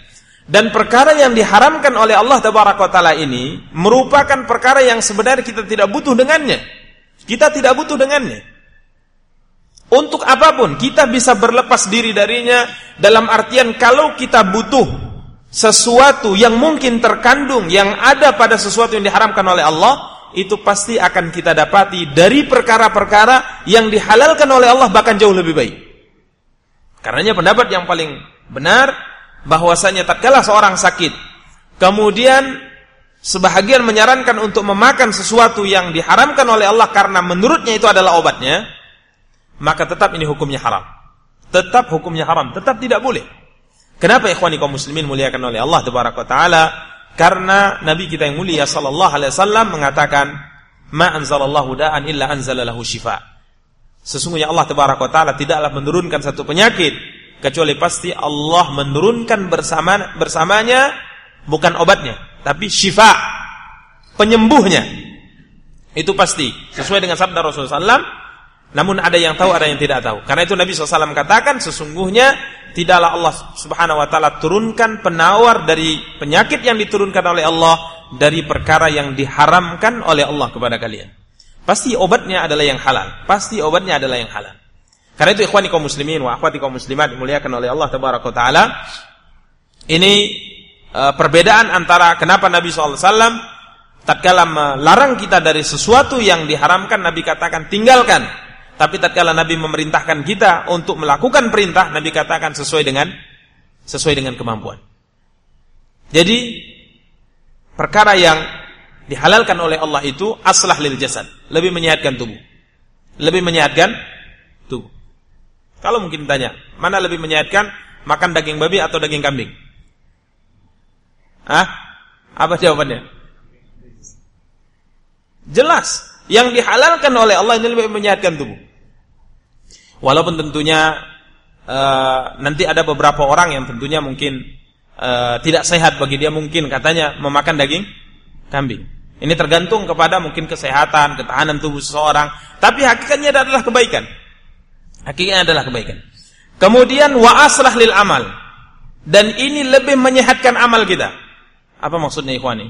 Dan perkara yang diharamkan oleh Allah Taala ini merupakan perkara yang sebenarnya kita tidak butuh dengannya. Kita tidak butuh dengannya. Untuk apa pun kita bisa berlepas diri darinya dalam artian kalau kita butuh sesuatu yang mungkin terkandung yang ada pada sesuatu yang diharamkan oleh Allah itu pasti akan kita dapati dari perkara-perkara yang dihalalkan oleh Allah bahkan jauh lebih baik. Karenanya pendapat yang paling benar bahwasanya tatkala seorang sakit, kemudian sebahagian menyarankan untuk memakan sesuatu yang diharamkan oleh Allah karena menurutnya itu adalah obatnya, maka tetap ini hukumnya haram. Tetap hukumnya haram, tetap tidak boleh. Kenapa ikhwani kaum muslimin muliakan oleh Allah taala? Karena Nabi kita yang mulia sallallahu alaihi wasallam mengatakan, "Ma anzalallahu da'an illa anzalalahu shifa." Sesungguhnya Allah taala tidaklah menurunkan satu penyakit kecuali pasti Allah menurunkan bersama bersamanya bukan obatnya tapi syifa penyembuhnya itu pasti sesuai dengan sabda Rasulullah SAW namun ada yang tahu ada yang tidak tahu karena itu Nabi SAW katakan sesungguhnya tidaklah Allah Subhanahu Wa Taala turunkan penawar dari penyakit yang diturunkan oleh Allah dari perkara yang diharamkan oleh Allah kepada kalian pasti obatnya adalah yang halal pasti obatnya adalah yang halal karena itu ikhwani kaum muslimin wa akhwati kaum muslimat dimuliakan oleh Allah tabaraka taala. Ini uh, perbedaan antara kenapa Nabi SAW tatkala melarang kita dari sesuatu yang diharamkan Nabi katakan tinggalkan. Tapi tatkala Nabi memerintahkan kita untuk melakukan perintah Nabi katakan sesuai dengan sesuai dengan kemampuan. Jadi perkara yang dihalalkan oleh Allah itu aslah lil jasad, lebih menyehatkan tubuh. Lebih menyehatkan tubuh. Kalau mungkin tanya, mana lebih menyehatkan, makan daging babi atau daging kambing? Hah? Apa jawabannya? Jelas, yang dihalalkan oleh Allah ini lebih menyehatkan tubuh. Walaupun tentunya uh, nanti ada beberapa orang yang tentunya mungkin uh, tidak sehat bagi dia mungkin katanya memakan daging kambing. Ini tergantung kepada mungkin kesehatan, ketahanan tubuh seseorang. Tapi hakikatnya adalah kebaikan. Hakikatnya adalah kebaikan. Kemudian wa aslah lil amal. Dan ini lebih menyehatkan amal kita. Apa maksudnya ikhwani?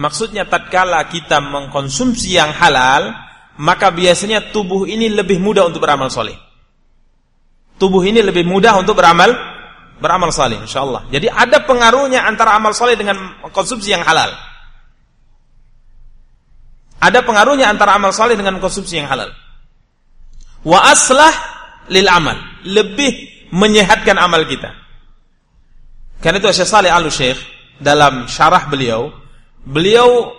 Maksudnya tatkala kita mengkonsumsi yang halal, maka biasanya tubuh ini lebih mudah untuk beramal soleh. Tubuh ini lebih mudah untuk beramal beramal soleh, insyaallah. Jadi ada pengaruhnya antara amal soleh dengan konsumsi yang halal. Ada pengaruhnya antara amal soleh dengan konsumsi yang halal. Wa aslah lil amal, lebih menyehatkan amal kita. Karena itu Syekh Saleh Al-Syekh dalam syarah beliau, beliau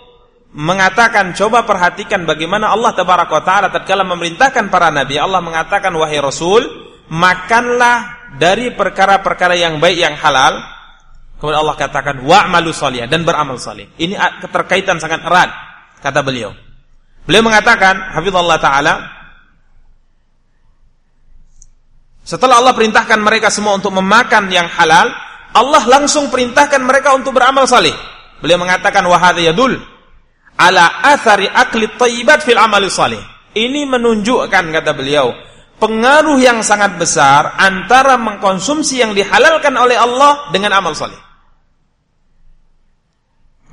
mengatakan coba perhatikan bagaimana Allah tabaraka taala tatkala memerintahkan para nabi Allah mengatakan wahai rasul makanlah dari perkara-perkara yang baik yang halal kemudian Allah katakan wa'malu sholih dan beramal saleh ini keterkaitan sangat erat kata beliau beliau mengatakan hafizallahu taala Setelah Allah perintahkan mereka semua untuk memakan yang halal, Allah langsung perintahkan mereka untuk beramal saleh. Beliau mengatakan wahada yadul ala athari akli thayyibat fil amali saleh. Ini menunjukkan kata beliau pengaruh yang sangat besar antara mengkonsumsi yang dihalalkan oleh Allah dengan amal saleh.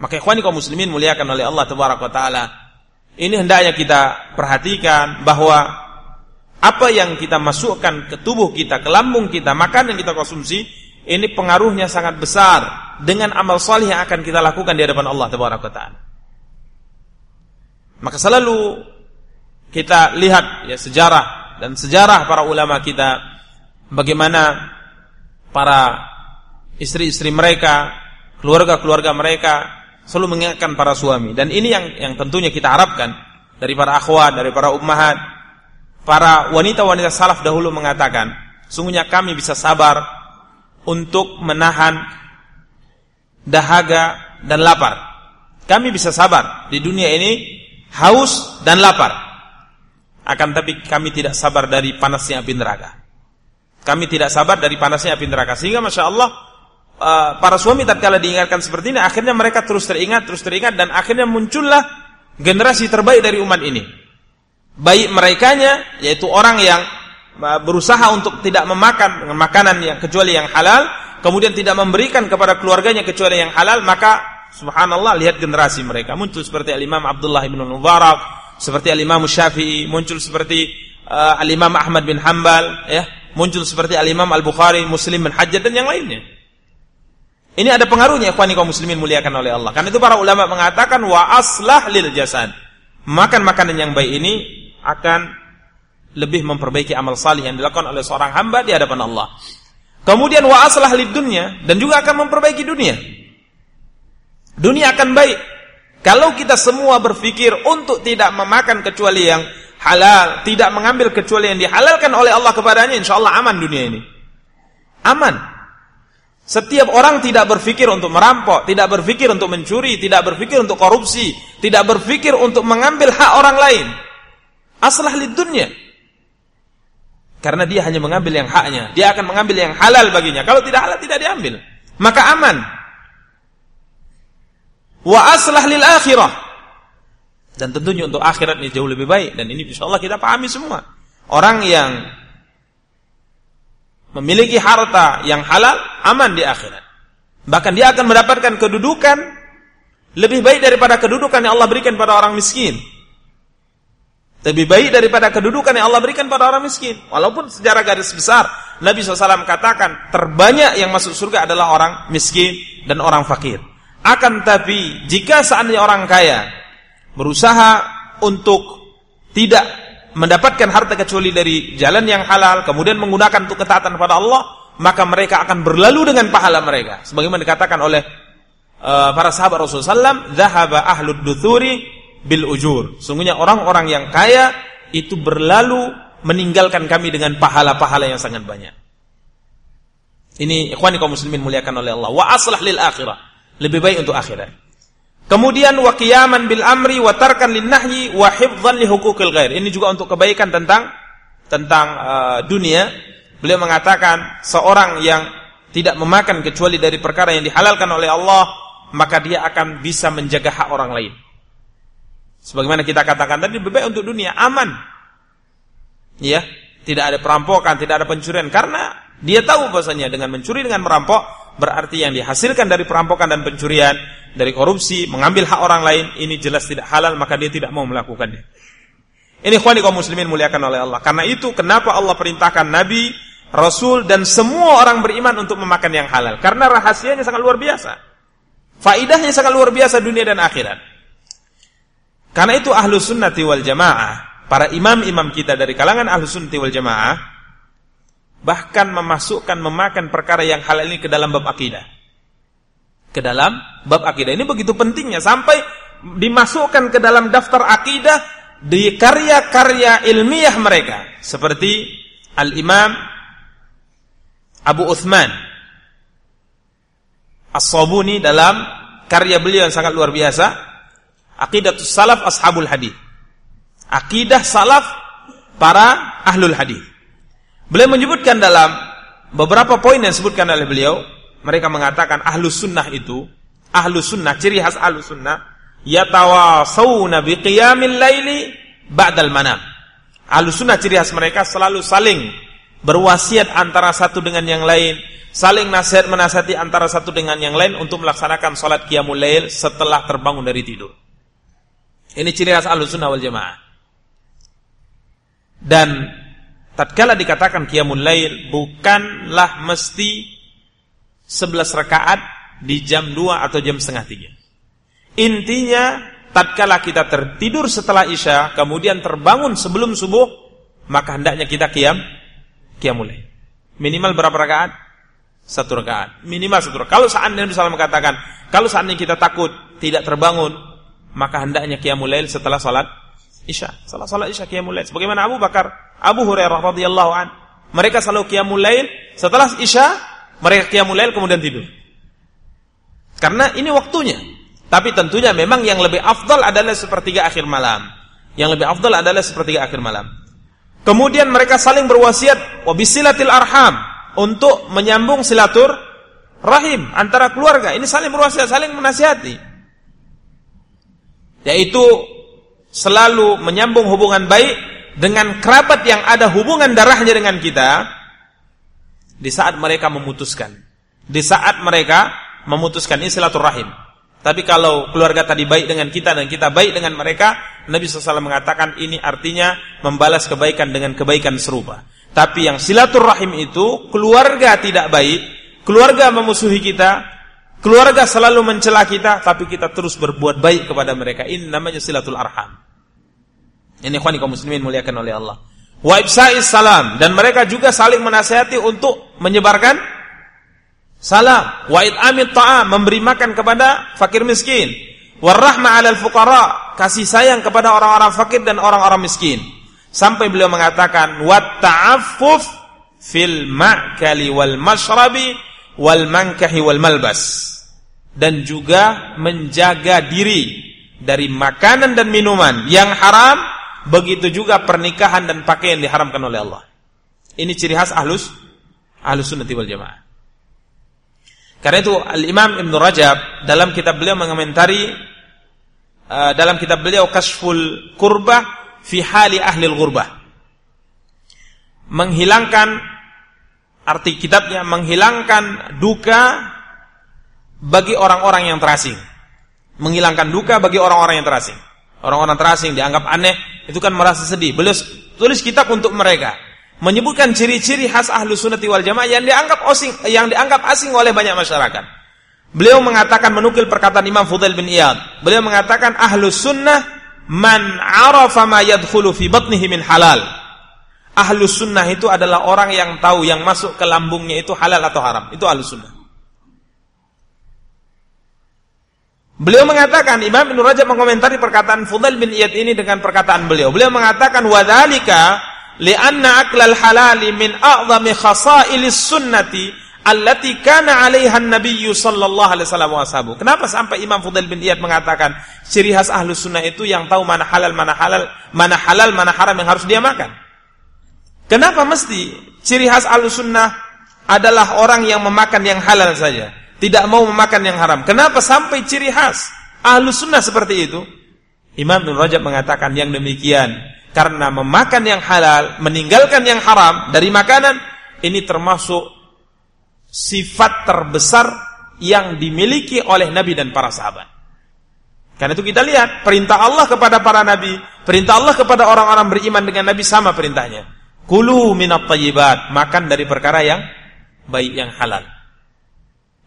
Maka ikhwani kaum muslimin muliakan oleh Allah taala. Ini hendaknya kita perhatikan bahwa apa yang kita masukkan ke tubuh kita, ke lambung kita, makan yang kita konsumsi, ini pengaruhnya sangat besar dengan amal salih yang akan kita lakukan di hadapan Allah Taala. Maka selalu kita lihat ya sejarah dan sejarah para ulama kita bagaimana para istri-istri mereka, keluarga-keluarga mereka selalu mengingatkan para suami dan ini yang yang tentunya kita harapkan dari para akhwat, dari para ummahat para wanita-wanita salaf dahulu mengatakan, sungguhnya kami bisa sabar untuk menahan dahaga dan lapar. Kami bisa sabar di dunia ini haus dan lapar. Akan tapi kami tidak sabar dari panasnya api neraka. Kami tidak sabar dari panasnya api neraka. Sehingga Masya Allah, uh, para suami tatkala diingatkan seperti ini, akhirnya mereka terus teringat, terus teringat, dan akhirnya muncullah generasi terbaik dari umat ini baik merekanya yaitu orang yang berusaha untuk tidak memakan makanan yang kecuali yang halal kemudian tidak memberikan kepada keluarganya kecuali yang halal, maka subhanallah lihat generasi mereka muncul seperti Al-Imam Abdullah bin Mubarak, seperti Al-Imam Syafi'i, muncul seperti uh, Al-Imam Ahmad bin Hambal, ya, muncul seperti Al-Imam Al-Bukhari, Muslim bin Hajjaj dan yang lainnya. Ini ada pengaruhnya ikhwani kaum muslimin muliakan oleh Allah. Karena itu para ulama mengatakan wa aslah lil jasad. Makan makanan yang baik ini akan lebih memperbaiki amal salih yang dilakukan oleh seorang hamba di hadapan Allah. Kemudian wa aslah lid dunya dan juga akan memperbaiki dunia. Dunia akan baik kalau kita semua berpikir untuk tidak memakan kecuali yang halal, tidak mengambil kecuali yang dihalalkan oleh Allah kepadanya, insya Allah aman dunia ini. Aman. Setiap orang tidak berpikir untuk merampok, tidak berpikir untuk mencuri, tidak berpikir untuk korupsi, tidak berpikir untuk mengambil hak orang lain. Aslah lid dunia. Karena dia hanya mengambil yang haknya. Dia akan mengambil yang halal baginya. Kalau tidak halal, tidak diambil. Maka aman. Wa aslah lil akhirah. Dan tentunya untuk akhirat ini jauh lebih baik. Dan ini insya Allah kita pahami semua. Orang yang memiliki harta yang halal, aman di akhirat. Bahkan dia akan mendapatkan kedudukan lebih baik daripada kedudukan yang Allah berikan pada orang miskin. Lebih baik daripada kedudukan yang Allah berikan pada orang miskin. Walaupun sejarah garis besar, Nabi SAW katakan, terbanyak yang masuk surga adalah orang miskin dan orang fakir. Akan tapi, jika seandainya orang kaya berusaha untuk tidak mendapatkan harta kecuali dari jalan yang halal, kemudian menggunakan untuk ketaatan pada Allah, maka mereka akan berlalu dengan pahala mereka. Sebagaimana dikatakan oleh uh, para sahabat Rasulullah SAW, "Dhahaba ahlud duthuri bil ujur." Sungguhnya orang-orang yang kaya itu berlalu meninggalkan kami dengan pahala-pahala yang sangat banyak. Ini ikhwani kaum muslimin muliakan oleh Allah. Wa aslah lil akhirah. Lebih baik untuk akhirat. Kemudian wa qiyaman bil amri wa tarkan lin nahyi wa hifdhan li huquqil ghair. Ini juga untuk kebaikan tentang tentang uh, dunia. Beliau mengatakan seorang yang tidak memakan kecuali dari perkara yang dihalalkan oleh Allah, maka dia akan bisa menjaga hak orang lain. Sebagaimana kita katakan tadi lebih baik untuk dunia aman. Ya, tidak ada perampokan, tidak ada pencurian karena dia tahu bahasanya dengan mencuri dengan merampok berarti yang dihasilkan dari perampokan dan pencurian dari korupsi, mengambil hak orang lain, ini jelas tidak halal, maka dia tidak mau melakukannya. Ini khwani kaum muslimin muliakan oleh Allah. Karena itu kenapa Allah perintahkan Nabi, Rasul dan semua orang beriman untuk memakan yang halal. Karena rahasianya sangat luar biasa. Faidahnya sangat luar biasa dunia dan akhirat. Karena itu ahlu sunnati wal jamaah, para imam-imam kita dari kalangan ahlu sunnati wal jamaah, bahkan memasukkan memakan perkara yang halal ini ke dalam bab akidah ke dalam bab akidah. Ini begitu pentingnya sampai dimasukkan ke dalam daftar akidah di karya-karya ilmiah mereka seperti Al-Imam Abu Uthman As-Sabuni dalam karya beliau yang sangat luar biasa Aqidatus Salaf Ashabul Hadis. Akidah salaf para ahlul hadis. Beliau menyebutkan dalam beberapa poin yang disebutkan oleh beliau mereka mengatakan ahlu sunnah itu, ahlu sunnah, ciri khas ahlu sunnah, yatawasawna biqiyamil laili ba'dal manam. Ahlu sunnah ciri khas mereka selalu saling berwasiat antara satu dengan yang lain, saling nasihat menasihati antara satu dengan yang lain untuk melaksanakan salat qiyamul lail setelah terbangun dari tidur. Ini ciri khas ahlu sunnah wal jamaah. Dan tatkala dikatakan qiyamul lail bukanlah mesti 11 rakaat di jam 2 atau jam setengah 3. Intinya, tatkala kita tertidur setelah Isya, kemudian terbangun sebelum subuh, maka hendaknya kita kiam, mulai. Minimal berapa rakaat? Satu rakaat. Minimal satu rakaat. Kalau seandainya misalnya mengatakan, kalau seandainya kita takut tidak terbangun, maka hendaknya mulai setelah salat Isya. Setelah salat Isya mulai. Sebagaimana Abu Bakar, Abu Hurairah radhiyallahu an, mereka selalu mulai setelah Isya mereka qiyamul lail kemudian tidur. Karena ini waktunya. Tapi tentunya memang yang lebih afdal adalah sepertiga akhir malam. Yang lebih afdal adalah sepertiga akhir malam. Kemudian mereka saling berwasiat wabisilatil arham untuk menyambung silatur rahim antara keluarga. Ini saling berwasiat, saling menasihati. Yaitu selalu menyambung hubungan baik dengan kerabat yang ada hubungan darahnya dengan kita di saat mereka memutuskan. di saat mereka memutuskan ini silaturahim. Tapi kalau keluarga tadi baik dengan kita dan kita baik dengan mereka, Nabi SAW mengatakan ini artinya membalas kebaikan dengan kebaikan serupa. Tapi yang silaturahim itu keluarga tidak baik, keluarga memusuhi kita, keluarga selalu mencela kita, tapi kita terus berbuat baik kepada mereka. Ini namanya silatul arham. Ini ikhwani kaum muslimin muliakan oleh Allah. Wa salam dan mereka juga saling menasihati untuk menyebarkan salam. Wa amit ta'am memberi makan kepada fakir miskin. Warahma 'alal fuqara kasih sayang kepada orang-orang fakir dan orang-orang miskin. Sampai beliau mengatakan wat ta'affuf fil ma'kali wal mashrabi wal mankahi wal malbas. Dan juga menjaga diri dari makanan dan minuman yang haram Begitu juga pernikahan dan pakaian diharamkan oleh Allah. Ini ciri khas ahlus ahlus sunnati wal jamaah. Karena itu Al-Imam Ibn Rajab dalam kitab beliau mengomentari uh, dalam kitab beliau Kashful Kurbah fi hali ahli al-ghurbah. Menghilangkan arti kitabnya menghilangkan duka bagi orang-orang yang terasing. Menghilangkan duka bagi orang-orang yang terasing. Orang-orang terasing dianggap aneh, itu kan merasa sedih. Beliau tulis kitab untuk mereka. Menyebutkan ciri-ciri khas ahlu sunnati wal jamaah yang dianggap asing, yang dianggap asing oleh banyak masyarakat. Beliau mengatakan menukil perkataan Imam Fudail bin Iyad. Beliau mengatakan ahlu sunnah man arafa ma yadkhulu fi batnihi min halal. Ahlu sunnah itu adalah orang yang tahu yang masuk ke lambungnya itu halal atau haram. Itu ahlu sunnah. Beliau mengatakan Imam Ibnu Rajab mengomentari perkataan Fudail bin Iyad ini dengan perkataan beliau. Beliau mengatakan wadzalika li'anna aklal halali min a'zami khasailis sunnati allati kana 'alaiha an-nabiy sallallahu alaihi wasallam washabu. Kenapa sampai Imam Fudail bin Iyad mengatakan ciri khas ahlu sunnah itu yang tahu mana halal, mana halal, mana halal, mana haram yang harus dia makan? Kenapa mesti ciri khas ahlu sunnah adalah orang yang memakan yang halal saja? Tidak mau memakan yang haram. Kenapa sampai ciri khas ahlu sunnah seperti itu? Imam Ibn Rajab mengatakan yang demikian karena memakan yang halal, meninggalkan yang haram dari makanan ini termasuk sifat terbesar yang dimiliki oleh Nabi dan para sahabat. Karena itu kita lihat perintah Allah kepada para nabi, perintah Allah kepada orang-orang beriman dengan Nabi sama perintahnya. Kulu minat tayyibat, makan dari perkara yang baik yang halal.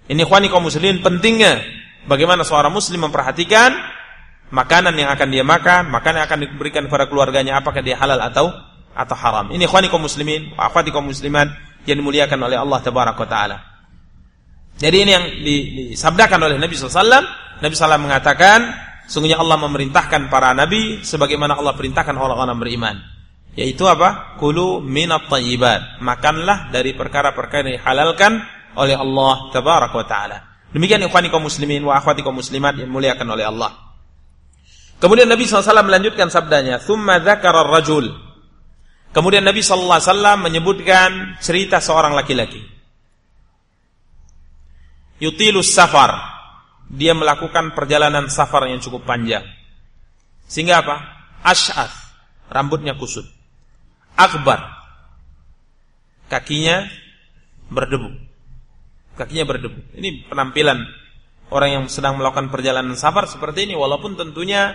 Ini khwani kaum muslimin pentingnya bagaimana seorang muslim memperhatikan makanan yang akan dia makan, makanan yang akan diberikan kepada keluarganya apakah dia halal atau atau haram. Ini khwani kaum muslimin, akhwati kaum muslimat yang dimuliakan oleh Allah tabaraka taala. Jadi ini yang disabdakan oleh Nabi SAW Nabi SAW mengatakan Sungguhnya Allah memerintahkan para nabi Sebagaimana Allah perintahkan orang-orang beriman Yaitu apa? Kulu minat tayyibat Makanlah dari perkara-perkara yang dihalalkan oleh Allah tabaraka wa taala. Demikian ikhwani kaum muslimin wa akhwati kaum muslimat yang muliakan oleh Allah. Kemudian Nabi SAW melanjutkan sabdanya, "Tsumma dzakara rajul Kemudian Nabi SAW menyebutkan cerita seorang laki-laki. Yutilus safar. Dia melakukan perjalanan safar yang cukup panjang. Sehingga apa? Ash'ath. Rambutnya kusut. Akbar. Kakinya berdebu kakinya berdebu. Ini penampilan orang yang sedang melakukan perjalanan safar seperti ini walaupun tentunya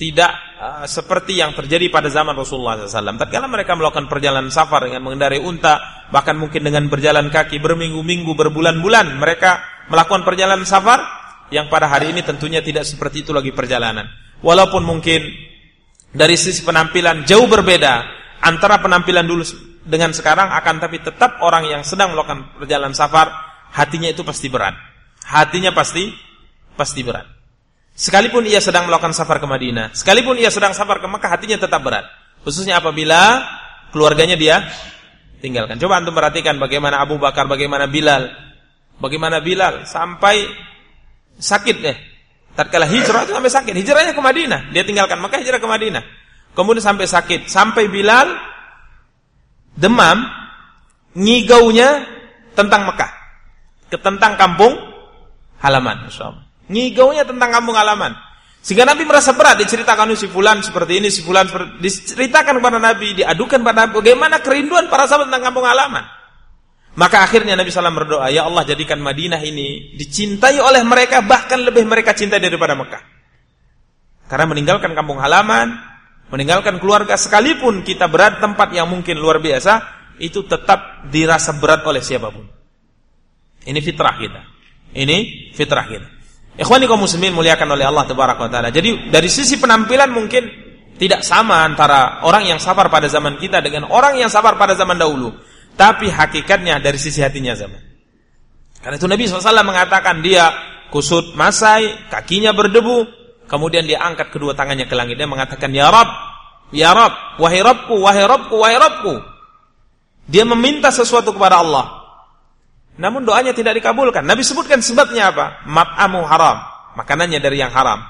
tidak uh, seperti yang terjadi pada zaman Rasulullah SAW. Tatkala mereka melakukan perjalanan safar dengan mengendarai unta, bahkan mungkin dengan berjalan kaki berminggu-minggu, berbulan-bulan, mereka melakukan perjalanan safar yang pada hari ini tentunya tidak seperti itu lagi perjalanan. Walaupun mungkin dari sisi penampilan jauh berbeda antara penampilan dulu dengan sekarang, akan tapi tetap orang yang sedang melakukan perjalanan safar hatinya itu pasti berat. Hatinya pasti pasti berat. Sekalipun ia sedang melakukan safar ke Madinah, sekalipun ia sedang safar ke Mekah, hatinya tetap berat. Khususnya apabila keluarganya dia tinggalkan. Coba antum perhatikan bagaimana Abu Bakar, bagaimana Bilal, bagaimana Bilal sampai sakit deh. Tatkala hijrah itu sampai sakit. Hijrahnya ke Madinah, dia tinggalkan Mekah hijrah ke Madinah. Kemudian sampai sakit, sampai Bilal demam, ngigaunya tentang Mekah tentang kampung halaman. Ngigaunya tentang kampung halaman. Sehingga Nabi merasa berat diceritakan si fulan seperti ini, si fulan seperti diceritakan kepada Nabi, diadukan pada Nabi bagaimana kerinduan para sahabat tentang kampung halaman. Maka akhirnya Nabi SAW berdoa, Ya Allah jadikan Madinah ini dicintai oleh mereka, bahkan lebih mereka cintai daripada Mekah. Karena meninggalkan kampung halaman, meninggalkan keluarga, sekalipun kita berada tempat yang mungkin luar biasa, itu tetap dirasa berat oleh siapa pun. Ini fitrah kita. Ini fitrah kita. Ikhwani kaum muslimin muliakan oleh Allah tabaraka taala. Jadi dari sisi penampilan mungkin tidak sama antara orang yang safar pada zaman kita dengan orang yang safar pada zaman dahulu. Tapi hakikatnya dari sisi hatinya sama. Karena itu Nabi SAW mengatakan dia kusut masai, kakinya berdebu, kemudian dia angkat kedua tangannya ke langit. Dia mengatakan, Ya Rab, Ya Rab, wahai Rabku, wahai Rabku, wahai Rabku. Dia meminta sesuatu kepada Allah. Namun doanya tidak dikabulkan. Nabi sebutkan sebabnya apa? Mat'amu haram. Makanannya dari yang haram.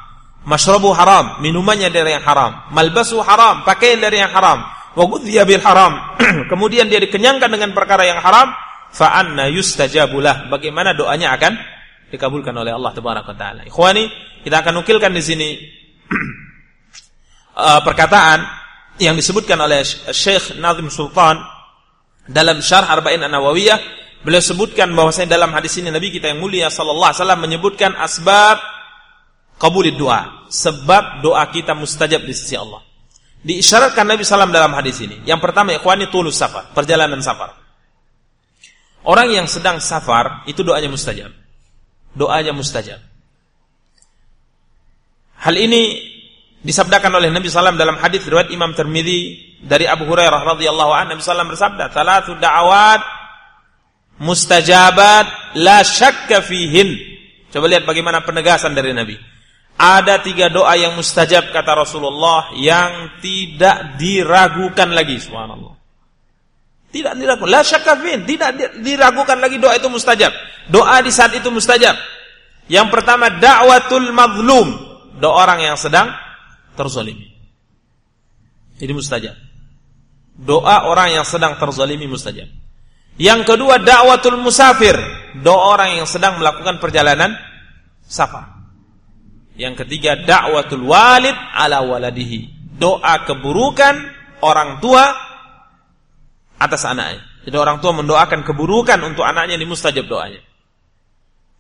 Mashrabu haram. Minumannya dari yang haram. Malbasu haram. Pakaian dari yang haram wa bil haram. [CLEARS THROAT] Kemudian dia dikenyangkan dengan perkara yang haram, fa anna yustajabulah. Bagaimana doanya akan dikabulkan oleh Allah Tabaraka taala. Ikhwani, kita akan nukilkan di sini [CLEARS THROAT] uh, perkataan yang disebutkan oleh Syekh Nazim Sultan dalam Syarh Arba'in An-Nawawiyah Beliau sebutkan bahwasanya dalam hadis ini Nabi kita yang mulia sallallahu alaihi wasallam menyebutkan asbab kabulid doa, sebab doa kita mustajab di sisi Allah. Diisyaratkan Nabi SAW dalam hadis ini. Yang pertama, ikhwani tulus safar, perjalanan safar. Orang yang sedang safar, itu doanya mustajab. Doanya mustajab. Hal ini disabdakan oleh Nabi SAW dalam hadis riwayat Imam Tirmidzi dari Abu Hurairah radhiyallahu anhu Nabi SAW bersabda, "Tsalatu da'awat mustajabat la syakka fihin." Coba lihat bagaimana penegasan dari Nabi. Ada tiga doa yang mustajab kata Rasulullah yang tidak diragukan lagi. Subhanallah. Tidak diragukan. La syakafin. Tidak diragukan lagi doa itu mustajab. Doa di saat itu mustajab. Yang pertama da'watul mazlum. Doa orang yang sedang terzalimi. Ini mustajab. Doa orang yang sedang terzalimi mustajab. Yang kedua da'watul musafir. Doa orang yang sedang melakukan perjalanan safar. Yang ketiga dakwatul walid ala waladihi. Doa keburukan orang tua atas anaknya. Jadi orang tua mendoakan keburukan untuk anaknya ini mustajab doanya.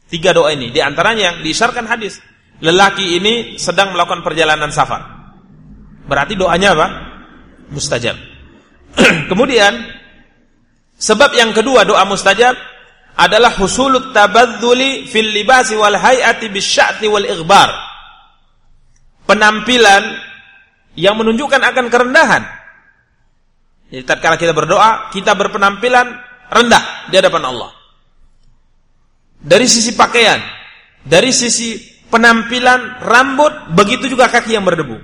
Tiga doa ini di antaranya yang diisyaratkan hadis. Lelaki ini sedang melakukan perjalanan safar. Berarti doanya apa? Mustajab. [CLEARS THROAT] Kemudian sebab yang kedua doa mustajab adalah husulut tabadzuli fil libasi wal hayati bisya'ti wal ighbar penampilan yang menunjukkan akan kerendahan. Jadi tatkala kita berdoa, kita berpenampilan rendah di hadapan Allah. Dari sisi pakaian, dari sisi penampilan rambut, begitu juga kaki yang berdebu.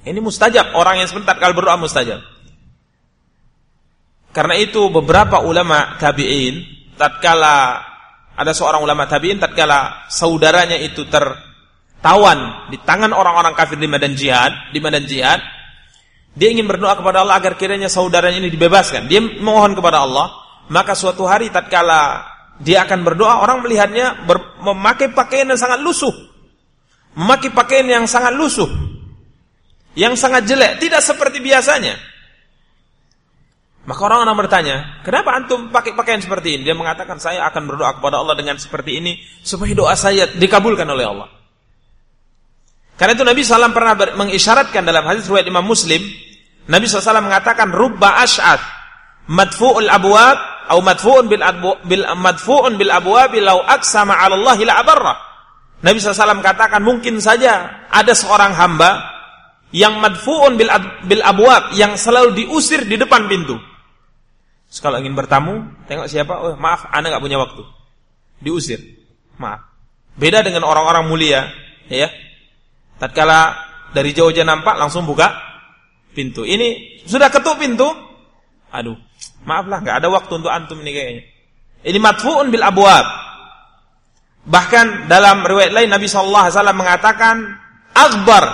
Ini mustajab, orang yang sebentar kalau berdoa mustajab. Karena itu beberapa ulama tabi'in, tatkala ada seorang ulama tabi'in, tatkala saudaranya itu ter tawan di tangan orang-orang kafir di medan jihad, di medan jihad, dia ingin berdoa kepada Allah agar kiranya saudaranya ini dibebaskan. Dia mohon kepada Allah, maka suatu hari tatkala dia akan berdoa, orang melihatnya ber, memakai pakaian yang sangat lusuh. Memakai pakaian yang sangat lusuh. Yang sangat jelek, tidak seperti biasanya. Maka orang-orang bertanya, kenapa antum pakai pakaian seperti ini? Dia mengatakan, saya akan berdoa kepada Allah dengan seperti ini, supaya doa saya dikabulkan oleh Allah. Karena itu Nabi SAW pernah mengisyaratkan dalam hadis riwayat Imam Muslim, Nabi SAW mengatakan rubba ash'at madfu'ul abwab atau madfu'un bil bil madfu'un bil abwab law aqsama 'ala Allah la abarra. Nabi SAW katakan mungkin saja ada seorang hamba yang madfu'un bil bil abwab yang selalu diusir di depan pintu. Kalau ingin bertamu, tengok siapa, oh maaf, Anda nggak punya waktu. Diusir. Maaf. Beda dengan orang-orang mulia, ya tatkala dari jauh aja nampak langsung buka pintu. Ini sudah ketuk pintu. Aduh, maaflah nggak ada waktu untuk antum ini kayaknya. Ini matfuun bil abwab. Bahkan dalam riwayat lain Nabi sallallahu alaihi wasallam mengatakan akbar.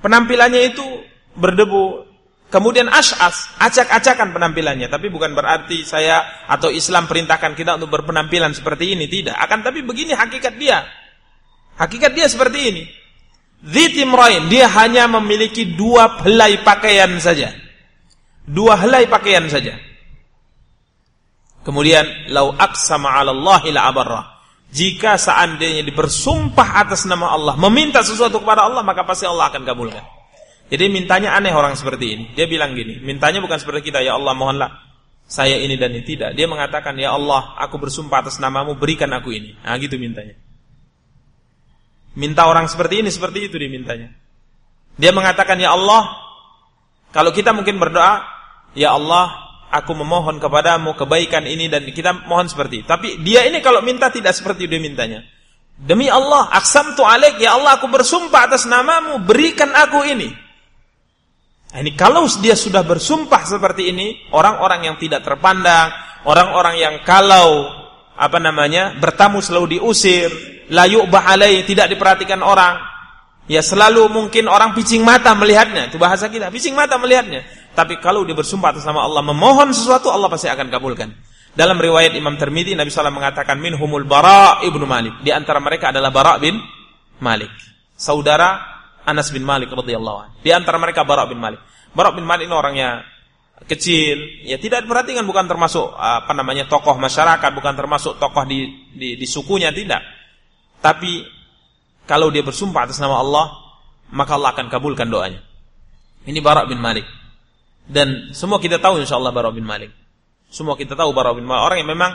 Penampilannya itu berdebu Kemudian ash'as, acak-acakan penampilannya. Tapi bukan berarti saya atau Islam perintahkan kita untuk berpenampilan seperti ini. Tidak. Akan tapi begini hakikat dia. Hakikat dia seperti ini. Zitimrain, dia hanya memiliki dua helai pakaian saja. Dua helai pakaian saja. Kemudian lau aqsama 'ala Allah la abarra. Jika seandainya bersumpah atas nama Allah, meminta sesuatu kepada Allah, maka pasti Allah akan kabulkan. Jadi mintanya aneh orang seperti ini. Dia bilang gini, mintanya bukan seperti kita, ya Allah mohonlah saya ini dan ini tidak. Dia mengatakan, ya Allah, aku bersumpah atas namamu, berikan aku ini. Nah gitu mintanya. Minta orang seperti ini, seperti itu dimintanya. Dia mengatakan, ya Allah, kalau kita mungkin berdoa, ya Allah, aku memohon kepadamu kebaikan ini dan kita mohon seperti itu. Tapi dia ini kalau minta tidak seperti dia mintanya. Demi Allah, aksam tu alaik, ya Allah aku bersumpah atas namamu, berikan aku ini. Nah, ini kalau dia sudah bersumpah seperti ini, orang-orang yang tidak terpandang, orang-orang yang kalau apa namanya bertamu selalu diusir, layu bahalai tidak diperhatikan orang, ya selalu mungkin orang picing mata melihatnya, itu bahasa kita, picing mata melihatnya. Tapi kalau dia bersumpah atas nama Allah memohon sesuatu, Allah pasti akan kabulkan. Dalam riwayat Imam Tirmidzi Nabi SAW mengatakan minhumul Bara ibnu Malik. Di antara mereka adalah Bara bin Malik, saudara Anas bin Malik radhiyallahu anhu. Di antara mereka Bara bin Malik. Bara bin Malik ini orangnya kecil, ya tidak diperhatikan bukan termasuk apa namanya tokoh masyarakat, bukan termasuk tokoh di, di, di sukunya tidak. Tapi kalau dia bersumpah atas nama Allah, maka Allah akan kabulkan doanya. Ini Bara bin Malik. Dan semua kita tahu insya Allah Bara bin Malik. Semua kita tahu Bara bin Malik. Orang yang memang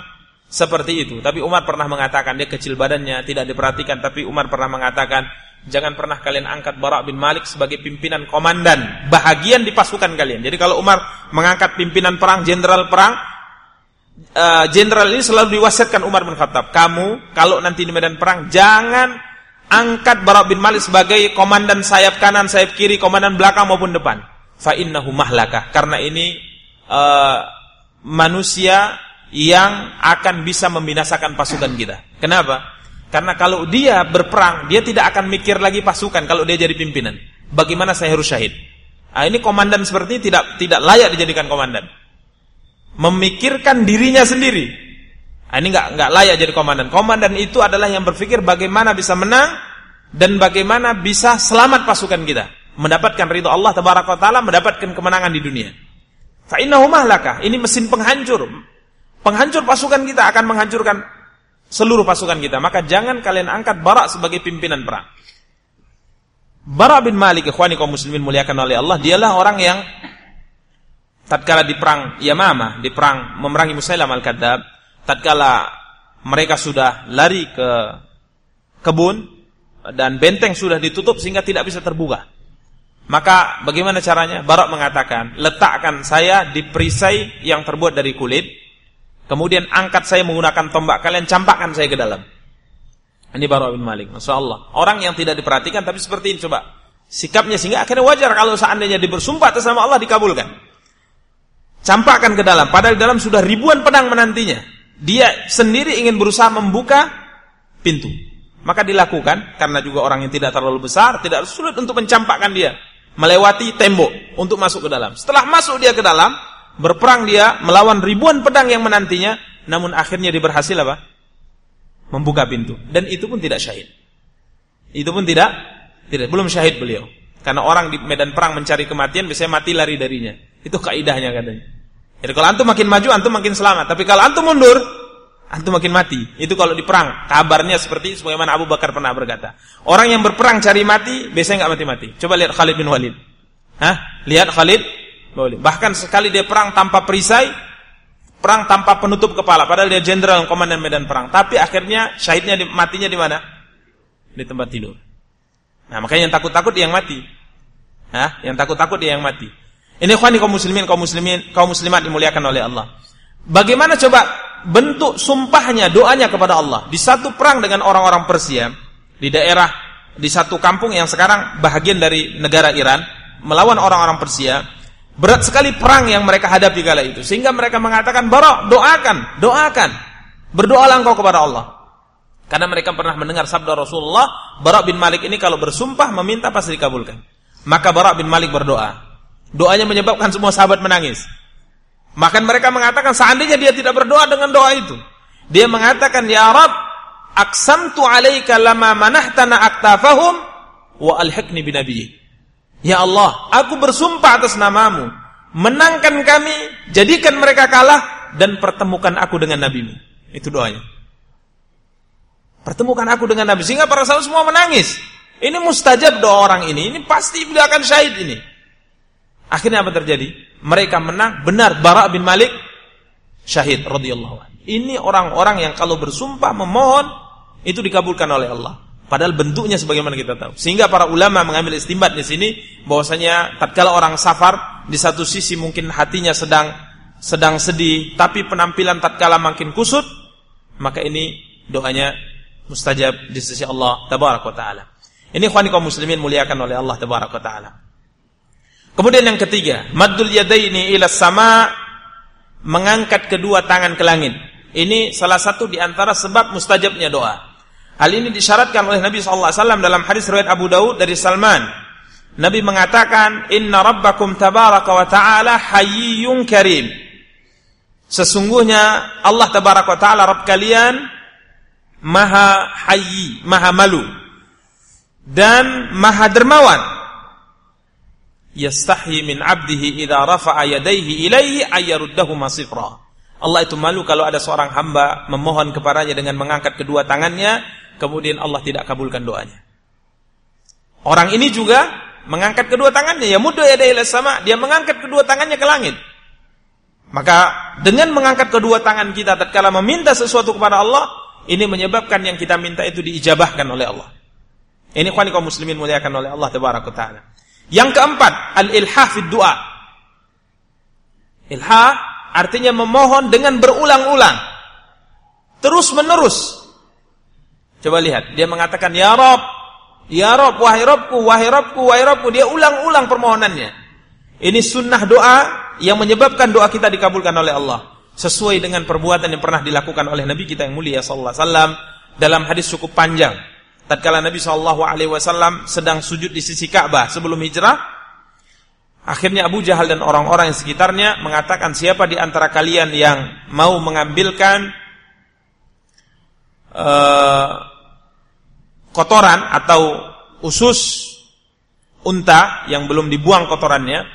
seperti itu. Tapi Umar pernah mengatakan dia kecil badannya, tidak diperhatikan. Tapi Umar pernah mengatakan, jangan pernah kalian angkat Bara bin Malik sebagai pimpinan komandan. Bahagian di pasukan kalian. Jadi kalau Umar mengangkat pimpinan perang, jenderal perang, eh, jenderal uh, ini selalu diwasiatkan Umar bin Khattab. Kamu kalau nanti di medan perang, jangan angkat Bara bin Malik sebagai komandan sayap kanan, sayap kiri, komandan belakang maupun depan fa mahlakah karena ini uh, manusia yang akan bisa membinasakan pasukan kita. Kenapa? Karena kalau dia berperang, dia tidak akan mikir lagi pasukan kalau dia jadi pimpinan. Bagaimana saya harus syahid? Nah, ini komandan seperti ini tidak tidak layak dijadikan komandan. Memikirkan dirinya sendiri. Nah, ini nggak nggak layak jadi komandan. Komandan itu adalah yang berpikir bagaimana bisa menang dan bagaimana bisa selamat pasukan kita mendapatkan ridho Allah taala, mendapatkan kemenangan di dunia. Fa innahu mahlakah. Ini mesin penghancur. Penghancur pasukan kita akan menghancurkan seluruh pasukan kita. Maka jangan kalian angkat Bara sebagai pimpinan perang. Bara bin Malik ikhwani kaum muslimin muliakan oleh Allah, dialah orang yang tatkala di perang Yamamah, di perang memerangi Musailam al-Kadzab, tatkala mereka sudah lari ke kebun dan benteng sudah ditutup sehingga tidak bisa terbuka. Maka bagaimana caranya? Barak mengatakan, letakkan saya di perisai yang terbuat dari kulit, kemudian angkat saya menggunakan tombak kalian, campakkan saya ke dalam. Ini Barak bin Malik, Masya Allah. Orang yang tidak diperhatikan, tapi seperti ini coba. Sikapnya sehingga akhirnya wajar kalau seandainya dibersumpah atas nama Allah dikabulkan. Campakkan ke dalam, padahal di dalam sudah ribuan pedang menantinya. Dia sendiri ingin berusaha membuka pintu. Maka dilakukan, karena juga orang yang tidak terlalu besar, tidak sulit untuk mencampakkan dia melewati tembok untuk masuk ke dalam. Setelah masuk dia ke dalam, berperang dia melawan ribuan pedang yang menantinya, namun akhirnya dia berhasil apa? Membuka pintu. Dan itu pun tidak syahid. Itu pun tidak tidak belum syahid beliau. Karena orang di medan perang mencari kematian biasanya mati lari darinya. Itu kaidahnya katanya. Jadi kalau antum makin maju antum makin selamat, tapi kalau antum mundur antum makin mati. Itu kalau di perang. Kabarnya seperti sebagaimana Abu Bakar pernah berkata. Orang yang berperang cari mati, biasanya nggak mati-mati. Coba lihat Khalid bin Walid. Hah? Lihat Khalid Walid. Bahkan sekali dia perang tanpa perisai, perang tanpa penutup kepala. Padahal dia jenderal komandan medan perang. Tapi akhirnya syahidnya matinya di mana? Di tempat tidur. Nah, makanya yang takut-takut dia yang mati. Hah? Yang takut-takut dia yang mati. Ini khani kaum muslimin, kaum muslimin, kaum muslimat dimuliakan oleh Allah. Bagaimana coba bentuk sumpahnya, doanya kepada Allah. Di satu perang dengan orang-orang Persia, di daerah, di satu kampung yang sekarang bahagian dari negara Iran, melawan orang-orang Persia, berat sekali perang yang mereka hadapi kala itu. Sehingga mereka mengatakan, Barok, doakan, doakan. Berdoalah engkau kepada Allah. Karena mereka pernah mendengar sabda Rasulullah, Barak bin Malik ini kalau bersumpah meminta pasti dikabulkan. Maka Barak bin Malik berdoa. Doanya menyebabkan semua sahabat menangis. Maka mereka mengatakan seandainya dia tidak berdoa dengan doa itu. Dia mengatakan, Ya Rab, aksamtu alaika lama manahtana aktafahum wa alhiqni binabiyyi. Ya Allah, aku bersumpah atas namamu. Menangkan kami, jadikan mereka kalah, dan pertemukan aku dengan nabimu. Itu doanya. Pertemukan aku dengan nabi sehingga para sahabat semua menangis. Ini mustajab doa orang ini. Ini pasti beliau akan syahid ini. Akhirnya apa terjadi? Mereka menang. Benar Bara bin Malik syahid radhiyallahu. Ini orang-orang yang kalau bersumpah memohon itu dikabulkan oleh Allah. Padahal bentuknya sebagaimana kita tahu. Sehingga para ulama mengambil istimbat di sini bahwasanya tatkala orang safar di satu sisi mungkin hatinya sedang sedang sedih, tapi penampilan tatkala makin kusut, maka ini doanya mustajab di sisi Allah tabaraka taala. Ini khani kaum muslimin muliakan oleh Allah tabaraka taala. Kemudian yang ketiga, maddul yadaini ila sama mengangkat kedua tangan ke langit. Ini salah satu di antara sebab mustajabnya doa. Hal ini disyaratkan oleh Nabi SAW dalam hadis riwayat Abu Daud dari Salman. Nabi mengatakan, Inna rabbakum tabaraka wa ta'ala hayyun karim. Sesungguhnya Allah tabaraka wa ta'ala Rabb kalian maha hayyi, maha malu. Dan maha dermawan. Yastahi min abdihi idha rafa'a yadaihi ilaihi ayyaruddahu masifra. Allah itu malu kalau ada seorang hamba memohon kepadanya dengan mengangkat kedua tangannya kemudian Allah tidak kabulkan doanya. Orang ini juga mengangkat kedua tangannya, ya mudah ya sama, dia mengangkat kedua tangannya ke langit. Maka dengan mengangkat kedua tangan kita tatkala meminta sesuatu kepada Allah, ini menyebabkan yang kita minta itu diijabahkan oleh Allah. Ini khani kaum muslimin muliakan oleh Allah tabaraka taala. Yang keempat, al-ilhah fid du'a. Ilhah artinya memohon dengan berulang-ulang. Terus menerus Coba lihat, dia mengatakan ya Rob, ya Rob, wahai Robku, wahai Robku, wahai Robku. Dia ulang-ulang permohonannya. Ini sunnah doa yang menyebabkan doa kita dikabulkan oleh Allah. Sesuai dengan perbuatan yang pernah dilakukan oleh Nabi kita yang mulia sallallahu alaihi wasallam dalam hadis cukup panjang. Tatkala Nabi sallallahu alaihi wasallam sedang sujud di sisi Ka'bah sebelum hijrah, akhirnya Abu Jahal dan orang-orang yang sekitarnya mengatakan siapa di antara kalian yang mau mengambilkan uh, kotoran atau usus unta yang belum dibuang kotorannya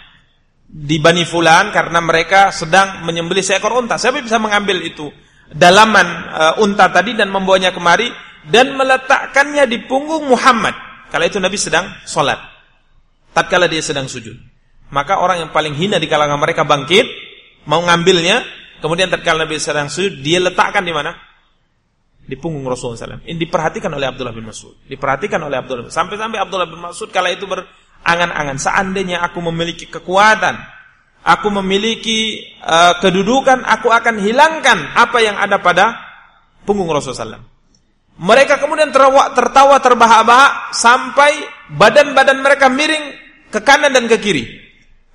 di Bani Fulan karena mereka sedang menyembelih seekor unta. Siapa bisa mengambil itu dalaman uh, unta tadi dan membawanya kemari dan meletakkannya di punggung Muhammad. Kala itu Nabi sedang sholat. Tatkala dia sedang sujud. Maka orang yang paling hina di kalangan mereka bangkit mau ngambilnya. Kemudian tatkala Nabi sedang sujud, dia letakkan di mana? Di punggung Rasulullah SAW. Ini diperhatikan oleh Abdullah bin Mas'ud. Diperhatikan oleh Abdullah. Sampai-sampai Abdullah bin Mas'ud kala itu berangan-angan. Seandainya aku memiliki kekuatan, aku memiliki uh, kedudukan, aku akan hilangkan apa yang ada pada punggung Rasulullah SAW. Mereka kemudian tertawa, tertawa terbahak-bahak sampai badan-badan mereka miring ke kanan dan ke kiri.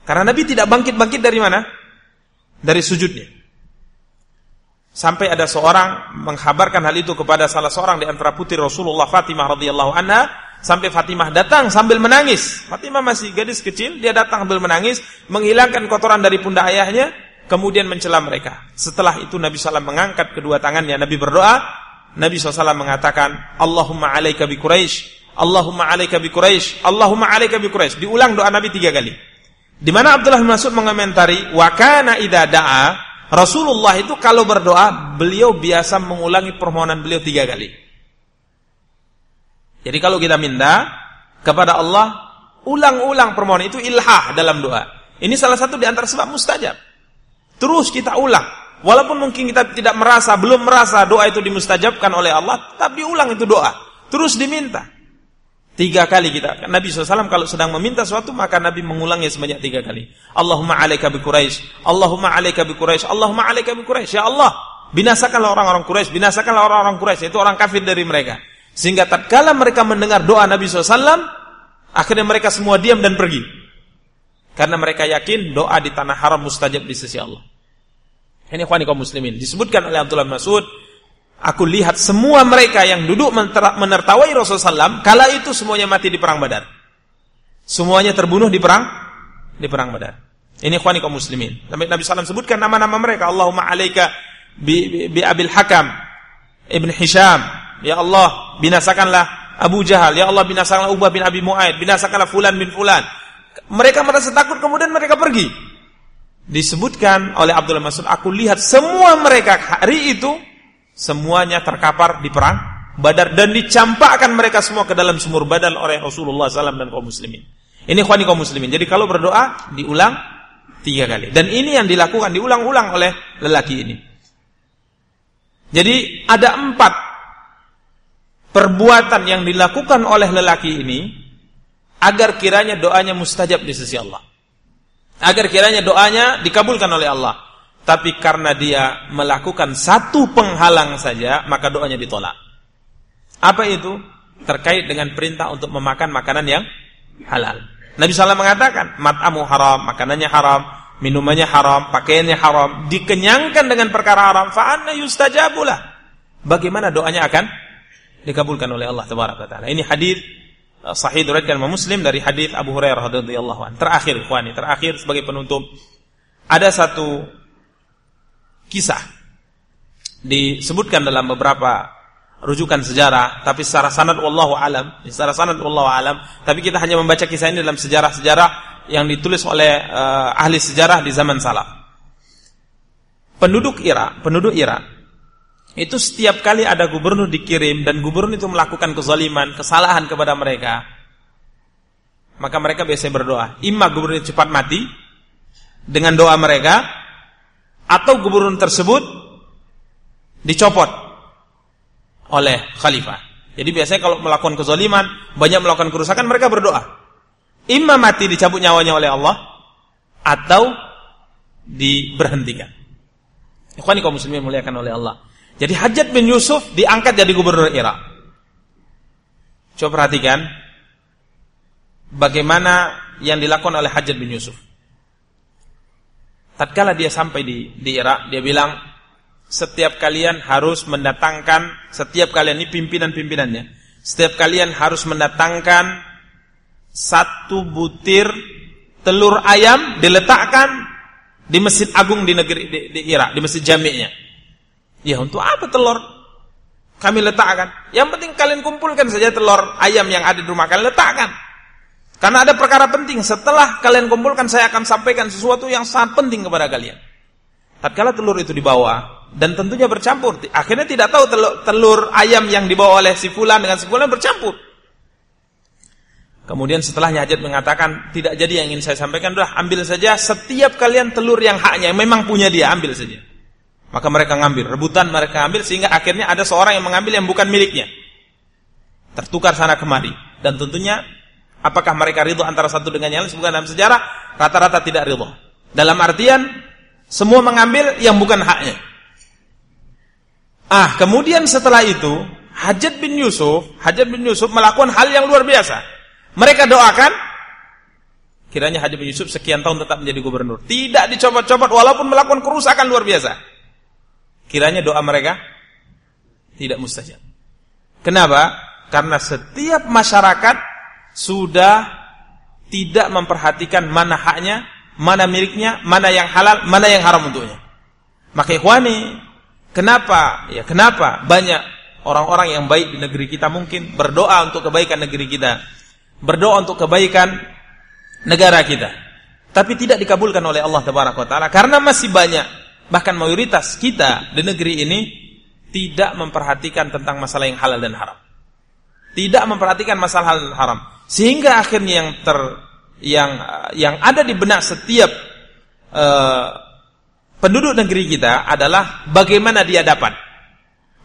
Karena Nabi tidak bangkit-bangkit dari mana? Dari sujudnya. Sampai ada seorang menghabarkan hal itu kepada salah seorang di antara putri Rasulullah Fatimah radhiyallahu anha, sampai Fatimah datang sambil menangis. Fatimah masih gadis kecil, dia datang sambil menangis, menghilangkan kotoran dari pundak ayahnya, kemudian mencela mereka. Setelah itu Nabi SAW mengangkat kedua tangannya, Nabi berdoa, Nabi SAW mengatakan, Allahumma alaika bi Quraisy, Allahumma alaika bi Quraisy, Allahumma alaika bi Quraisy. Diulang doa Nabi tiga kali. Di mana Abdullah bin Mas'ud mengomentari, wa kana idza da'a Rasulullah itu kalau berdoa, beliau biasa mengulangi permohonan beliau tiga kali. Jadi kalau kita minta kepada Allah, ulang-ulang permohonan itu ilhah dalam doa. Ini salah satu di antara sebab mustajab. Terus kita ulang. Walaupun mungkin kita tidak merasa, belum merasa doa itu dimustajabkan oleh Allah, tapi ulang itu doa. Terus diminta. Tiga kali kita. Nabi SAW kalau sedang meminta sesuatu maka Nabi mengulangnya sebanyak tiga kali. Allahumma alaika bi Quraisy. Allahumma alaika bi Quraisy. Allahumma alaika bi Quraisy. Ya Allah, binasakanlah orang-orang Quraisy, binasakanlah orang-orang Quraisy. Itu orang kafir dari mereka. Sehingga tatkala mereka mendengar doa Nabi SAW, akhirnya mereka semua diam dan pergi. Karena mereka yakin doa di tanah haram mustajab di sisi Allah. Ini kaum muslimin. Disebutkan oleh Abdullah Mas'ud Aku lihat semua mereka yang duduk menertawai Rasulullah SAW, kala itu semuanya mati di perang Badar. Semuanya terbunuh di perang di perang Badar. Ini khwani kaum muslimin. Nabi Nabi SAW sebutkan nama-nama mereka. Allahumma alaika bi, bi, bi Abil Hakam Ibn Hisham. Ya Allah, binasakanlah Abu Jahal. Ya Allah, binasakanlah Ubah bin Abi Mu'aid. Binasakanlah Fulan bin Fulan. Mereka merasa takut kemudian mereka pergi. disebutkan oleh Abdullah Mas'ud, aku lihat semua mereka hari itu semuanya terkapar di perang Badar dan dicampakkan mereka semua ke dalam sumur Badar oleh Rasulullah SAW dan kaum muslimin. Ini khwani kaum muslimin. Jadi kalau berdoa diulang tiga kali. Dan ini yang dilakukan diulang-ulang oleh lelaki ini. Jadi ada empat perbuatan yang dilakukan oleh lelaki ini agar kiranya doanya mustajab di sisi Allah. Agar kiranya doanya dikabulkan oleh Allah. Tapi karena dia melakukan satu penghalang saja, maka doanya ditolak. Apa itu? Terkait dengan perintah untuk memakan makanan yang halal. Nabi SAW mengatakan, mat'amu haram, makanannya haram, minumannya haram, pakaiannya haram, dikenyangkan dengan perkara haram, fa'anna yustajabulah. Bagaimana doanya akan dikabulkan oleh Allah Taala. Ini hadis uh, sahih diriwayatkan Muslim dari hadis Abu Hurairah radhiyallahu anhu. Terakhir ikhwani, terakhir sebagai penutup ada satu kisah disebutkan dalam beberapa rujukan sejarah, tapi secara sanad wallahu alam, secara sanad wallahu alam, tapi kita hanya membaca kisah ini dalam sejarah-sejarah yang ditulis oleh uh, ahli sejarah di zaman salaf. Penduduk Irak, penduduk Irak itu setiap kali ada gubernur dikirim dan gubernur itu melakukan kezaliman, kesalahan kepada mereka, maka mereka biasanya berdoa, imma gubernur cepat mati dengan doa mereka atau gubernur tersebut dicopot oleh khalifah. Jadi biasanya kalau melakukan kezaliman, banyak melakukan kerusakan, mereka berdoa. Imam mati dicabut nyawanya oleh Allah, atau diberhentikan. Ikhwani kaum muslimin muliakan oleh Allah. Jadi Hajat bin Yusuf diangkat jadi gubernur Irak. Coba perhatikan bagaimana yang dilakukan oleh Hajat bin Yusuf. Tatkala dia sampai di, di Irak, dia bilang, setiap kalian harus mendatangkan setiap kalian ini pimpinan-pimpinannya. Setiap kalian harus mendatangkan satu butir telur ayam diletakkan di Masjid Agung di negeri di, di Irak, di Masjid Jami'nya. Ya, untuk apa telur? Kami letakkan. Yang penting kalian kumpulkan saja telur ayam yang ada di rumah kalian letakkan. Karena ada perkara penting. Setelah kalian kumpulkan, saya akan sampaikan sesuatu yang sangat penting kepada kalian. Tatkala telur itu dibawa, dan tentunya bercampur. Akhirnya tidak tahu telur, telur ayam yang dibawa oleh si fulan dengan si fulan bercampur. Kemudian setelahnya Hajat mengatakan, tidak jadi yang ingin saya sampaikan, udah ambil saja setiap kalian telur yang haknya, yang memang punya dia, ambil saja. Maka mereka ngambil, rebutan mereka ambil, sehingga akhirnya ada seorang yang mengambil yang bukan miliknya. Tertukar sana kemari. Dan tentunya, apakah mereka ridho antara satu dengan yang lain, bukan dalam sejarah, rata-rata tidak ridho. Dalam artian, semua mengambil yang bukan haknya. Ah, kemudian setelah itu, Hajat bin Yusuf, Hajat bin Yusuf melakukan hal yang luar biasa. Mereka doakan, kiranya Hajat bin Yusuf sekian tahun tetap menjadi gubernur. Tidak dicopot-copot walaupun melakukan kerusakan luar biasa. Kiranya doa mereka tidak mustajab. Kenapa? Karena setiap masyarakat sudah tidak memperhatikan mana haknya, mana miliknya, mana yang halal, mana yang haram untuknya. Maka ikhwani, Kenapa? Ya, kenapa banyak orang-orang yang baik di negeri kita mungkin berdoa untuk kebaikan negeri kita, berdoa untuk kebaikan negara kita, tapi tidak dikabulkan oleh Allah Taala karena masih banyak bahkan mayoritas kita di negeri ini tidak memperhatikan tentang masalah yang halal dan haram. Tidak memperhatikan masalah dan haram. Sehingga akhirnya yang ter yang yang ada di benak setiap uh, penduduk negeri kita adalah bagaimana dia dapat.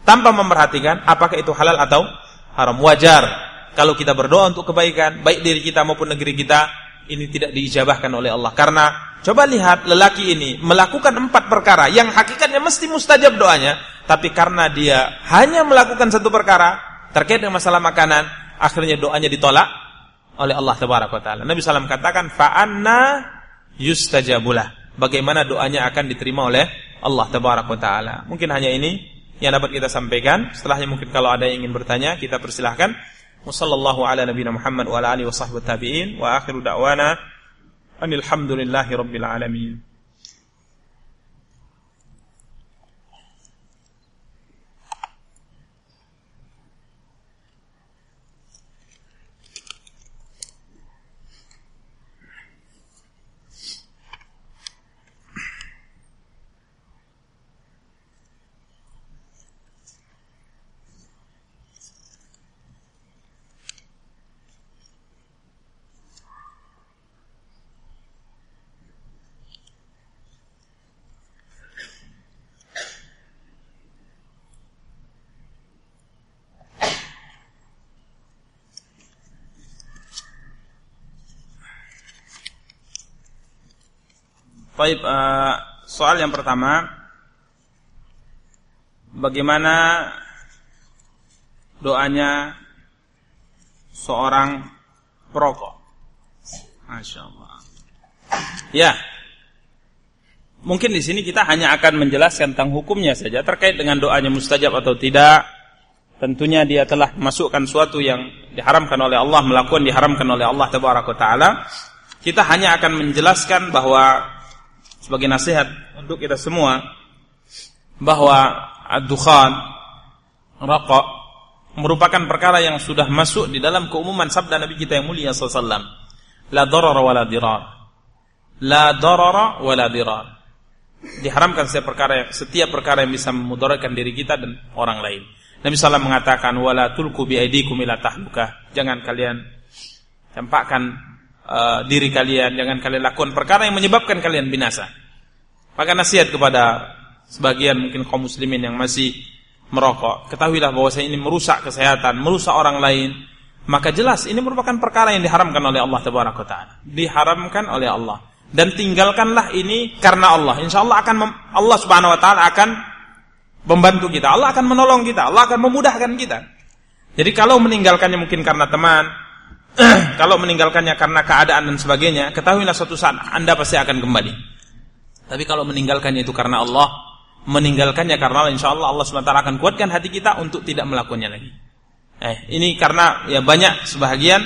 Tanpa memperhatikan apakah itu halal atau haram. Wajar kalau kita berdoa untuk kebaikan baik diri kita maupun negeri kita ini tidak diijabahkan oleh Allah. Karena coba lihat lelaki ini melakukan empat perkara yang hakikatnya mesti mustajab doanya tapi karena dia hanya melakukan satu perkara terkait dengan masalah makanan akhirnya doanya ditolak oleh Allah taala Nabi SAW katakan fa'anna yustajabulah bagaimana doanya akan diterima oleh Allah taala. Mungkin hanya ini yang dapat kita sampaikan. Setelahnya mungkin kalau ada yang ingin bertanya kita persilahkan. Wassallallahu ala nabiyina Muhammad wa ala alihi washabbihi tabi'in wa akhiru da'wana anil hamdulillahi rabbil alamin. Baik, uh, soal yang pertama bagaimana doanya seorang perokok. Masya Allah. Ya, mungkin di sini kita hanya akan menjelaskan tentang hukumnya saja terkait dengan doanya mustajab atau tidak. Tentunya dia telah masukkan suatu yang diharamkan oleh Allah, melakukan diharamkan oleh Allah Taala. Kita hanya akan menjelaskan bahwa sebagai nasihat untuk kita semua bahwa ad-dukhan, rokok merupakan perkara yang sudah masuk di dalam keumuman sabda Nabi kita yang mulia sallallahu La darara wa la dirar. La darara wa la dirar. Diharamkan setiap perkara yang, setiap perkara yang bisa memudaratkan diri kita dan orang lain. Nabi SAW mengatakan wala tulku bi aidikum ila tahlukah. Jangan kalian campakkan uh, diri kalian, jangan kalian lakukan perkara yang menyebabkan kalian binasa. Maka nasihat kepada sebagian mungkin kaum muslimin yang masih merokok, ketahuilah bahwa saya ini merusak kesehatan, merusak orang lain, maka jelas ini merupakan perkara yang diharamkan oleh Allah taala. Diharamkan oleh Allah. Dan tinggalkanlah ini karena Allah. Insya Allah akan Allah subhanahu wa taala akan membantu kita. Allah akan menolong kita. Allah akan memudahkan kita. Jadi kalau meninggalkannya mungkin karena teman, [CLEARS THROAT] kalau meninggalkannya karena keadaan dan sebagainya, ketahuilah suatu saat Anda pasti akan kembali. Tapi kalau meninggalkannya itu karena Allah, meninggalkannya karena Allah, insya Allah Allah SWT akan kuatkan hati kita untuk tidak melakukannya lagi. Eh, ini karena ya banyak sebahagian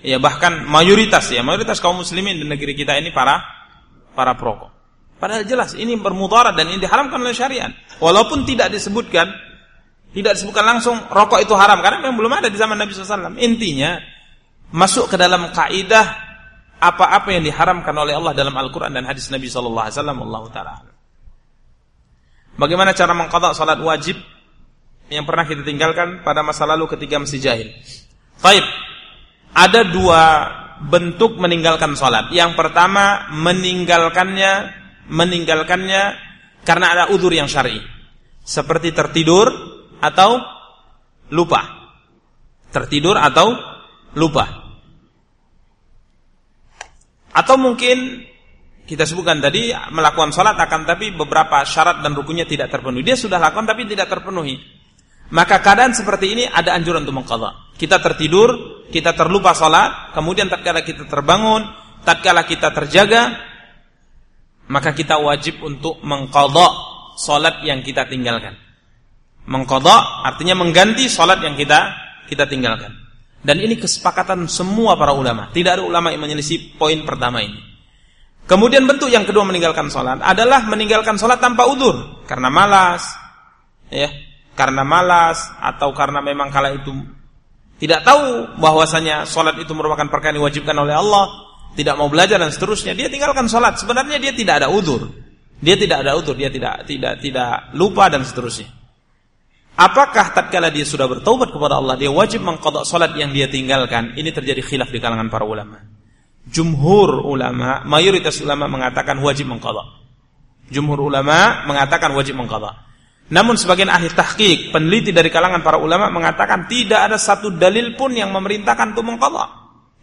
ya bahkan mayoritas ya mayoritas kaum muslimin di negeri kita ini para para perokok. Padahal jelas ini bermudarat dan ini diharamkan oleh syariat. Walaupun tidak disebutkan tidak disebutkan langsung rokok itu haram karena memang belum ada di zaman Nabi SAW. Intinya masuk ke dalam kaidah apa-apa yang diharamkan oleh Allah dalam Al-Quran dan hadis Nabi SAW. Allah Taala. Bagaimana cara mengqadha salat wajib yang pernah kita tinggalkan pada masa lalu ketika masih jahil? Baik. Ada dua bentuk meninggalkan salat. Yang pertama meninggalkannya meninggalkannya karena ada udur yang syar'i. Seperti tertidur atau lupa. Tertidur atau lupa. Atau mungkin kita sebutkan tadi melakukan salat akan tapi beberapa syarat dan rukunnya tidak terpenuhi. Dia sudah lakukan tapi tidak terpenuhi. Maka keadaan seperti ini ada anjuran untuk mengqadha. Kita tertidur, kita terlupa salat, kemudian tatkala kita terbangun, tatkala kita terjaga, maka kita wajib untuk mengqadha salat yang kita tinggalkan. Mengqadha artinya mengganti salat yang kita kita tinggalkan. Dan ini kesepakatan semua para ulama. Tidak ada ulama yang menyelisih poin pertama ini. Kemudian bentuk yang kedua meninggalkan sholat adalah meninggalkan sholat tanpa udur karena malas, ya, karena malas atau karena memang kala itu tidak tahu bahwasanya sholat itu merupakan perkara yang diwajibkan oleh Allah, tidak mau belajar dan seterusnya, dia tinggalkan sholat. Sebenarnya dia tidak ada udur, dia tidak ada udur, dia tidak tidak tidak lupa dan seterusnya. Apakah tatkala dia sudah bertobat kepada Allah, dia wajib mengkodok sholat yang dia tinggalkan? Ini terjadi khilaf di kalangan para ulama. Jumhur ulama, mayoritas ulama mengatakan wajib mengqadha. Jumhur ulama mengatakan wajib mengqadha. Namun sebagian ahli tahqiq, peneliti dari kalangan para ulama mengatakan tidak ada satu dalil pun yang memerintahkan untuk mengqadha.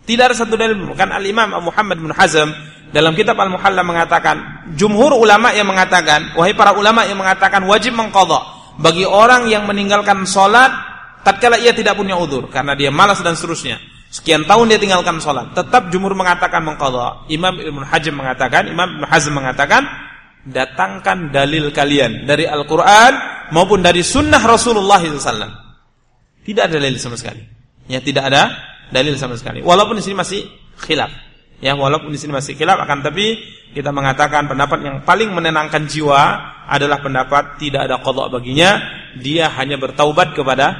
Tidak ada satu dalil pun. Kan Al-Imam Muhammad bin Hazm dalam kitab Al-Muhalla mengatakan, jumhur ulama yang mengatakan, wahai para ulama yang mengatakan wajib mengqadha bagi orang yang meninggalkan salat tatkala ia tidak punya udur karena dia malas dan seterusnya. Sekian tahun dia tinggalkan sholat. Tetap jumur mengatakan mengqadha. Imam Ibn Hajm mengatakan, Imam Ibn Hazm mengatakan, datangkan dalil kalian dari Al-Quran maupun dari sunnah Rasulullah SAW. Tidak ada dalil sama sekali. Ya, tidak ada dalil sama sekali. Walaupun di sini masih khilaf. Ya, walaupun di sini masih khilaf akan tapi kita mengatakan pendapat yang paling menenangkan jiwa adalah pendapat tidak ada qadha baginya, dia hanya bertaubat kepada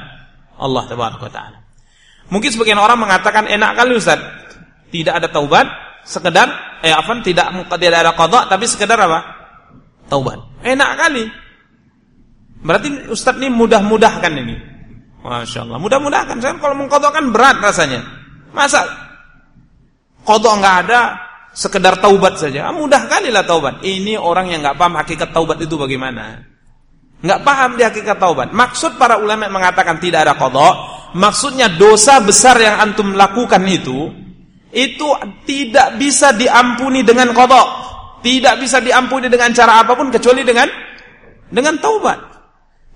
Allah Taala. Mungkin sebagian orang mengatakan enak kali Ustaz. Tidak ada taubat, sekedar eh apa tidak tidak ada qada tapi sekedar apa? Taubat. Enak kali. Berarti Ustaz ini mudah-mudahkan ini. Masya Allah. Mudah-mudahkan. Saya kalau mengkodokkan berat rasanya. Masa kodok nggak ada, sekedar taubat saja. Ah, mudah kali lah taubat. Ini orang yang nggak paham hakikat taubat itu bagaimana. Nggak paham dia hakikat taubat. Maksud para ulama mengatakan tidak ada kodok maksudnya dosa besar yang antum lakukan itu itu tidak bisa diampuni dengan kodok tidak bisa diampuni dengan cara apa pun kecuali dengan dengan taubat.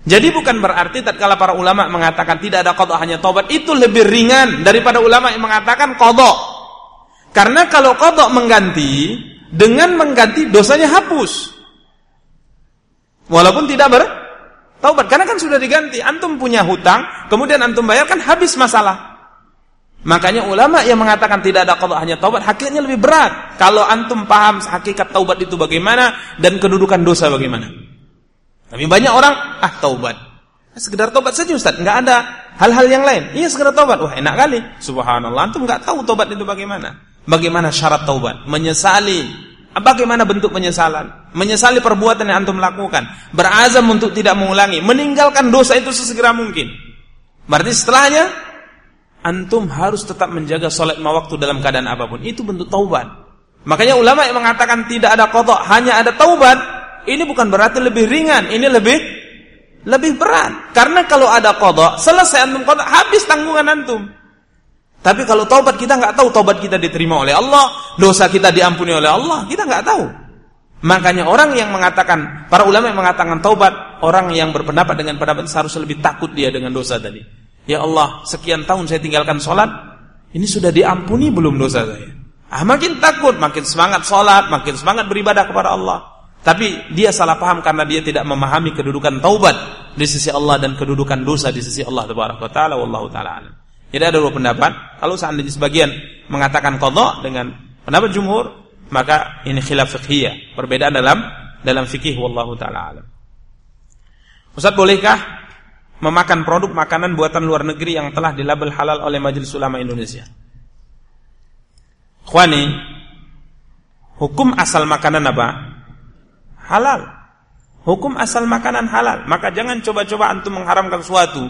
Jadi bukan berarti tatkala para ulama mengatakan tidak ada qada hanya taubat itu lebih ringan daripada ulama yang mengatakan qada. Karena kalau qada mengganti dengan mengganti dosanya hapus. Walaupun tidak ber taubat karena kan sudah diganti. Antum punya hutang, kemudian antum bayar kan habis masalah. Makanya ulama yang mengatakan tidak ada qada hanya taubat hakikatnya lebih berat. Kalau antum paham hakikat taubat itu bagaimana dan kedudukan dosa bagaimana. Tapi banyak orang ah taubat. Sekedar taubat saja Ustaz, enggak ada hal-hal yang lain. Iya sekedar taubat. Wah, enak kali. Subhanallah, antum enggak tahu taubat itu bagaimana. Bagaimana syarat taubat? Menyesali. Bagaimana bentuk penyesalan? Menyesali perbuatan yang antum lakukan. Berazam untuk tidak mengulangi. Meninggalkan dosa itu sesegera mungkin. Berarti setelahnya antum harus tetap menjaga salat lima waktu dalam keadaan apa pun. Itu bentuk taubat. Makanya ulama yang mengatakan tidak ada qada, hanya ada taubat, ini bukan berarti lebih ringan, ini lebih lebih berat. Karena kalau ada qada, selesai antum qada, habis tanggungan antum. Tapi kalau taubat kita nggak tahu taubat kita diterima oleh Allah, dosa kita diampuni oleh Allah, kita nggak tahu. Makanya orang yang mengatakan, para ulama yang mengatakan taubat, orang yang berpendapat dengan pendapat harus lebih takut dia dengan dosa tadi. Ya Allah, sekian tahun saya tinggalkan sholat, ini sudah diampuni belum dosa saya? Ah, makin takut, makin semangat sholat, makin semangat beribadah kepada Allah. Tapi dia salah paham karena dia tidak memahami kedudukan taubat di sisi Allah dan kedudukan dosa di sisi Allah Taala. Wallahu taala. Jadi ada dua pendapat. Kalau seandainya sebagian mengatakan qadha dengan pendapat jumhur, maka ini khilaf fiqhiyah, perbedaan dalam dalam fikih wallahu taala alam. Ustaz bolehkah memakan produk makanan buatan luar negeri yang telah dilabel halal oleh Majelis Ulama Indonesia. Khwani, hukum asal makanan apa? Halal. Hukum asal makanan halal. Maka jangan coba-coba antum mengharamkan suatu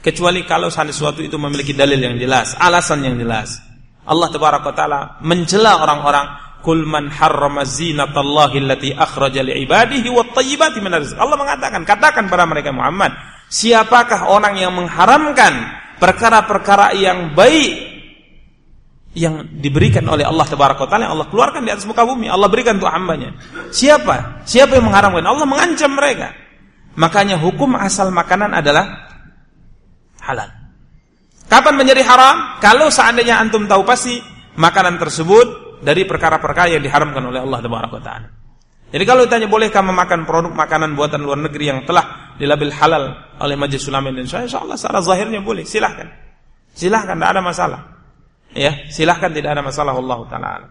kecuali kalau sesuatu itu memiliki dalil yang jelas, alasan yang jelas. Allah tabaraka taala mencela orang-orang Kul man harrama zinatallahi allati akhraja li ibadihi wat thayyibati min Allah mengatakan, katakan pada mereka Muhammad, Siapakah orang yang mengharamkan perkara-perkara yang baik yang diberikan oleh Allah Tabaraka taala yang Allah keluarkan di atas muka bumi, Allah berikan untuk hambanya. Siapa? Siapa yang mengharamkan? Allah mengancam mereka. Makanya hukum asal makanan adalah halal. Kapan menjadi haram? Kalau seandainya antum tahu pasti makanan tersebut dari perkara-perkara yang diharamkan oleh Allah taala. Jadi kalau ditanya bolehkah memakan produk makanan buatan luar negeri yang telah dilabel halal oleh Majelis Ulama Indonesia, insya Allah secara zahirnya boleh, silahkan. Silahkan, tidak ada masalah. Ya, silahkan tidak ada masalah Allah Taala.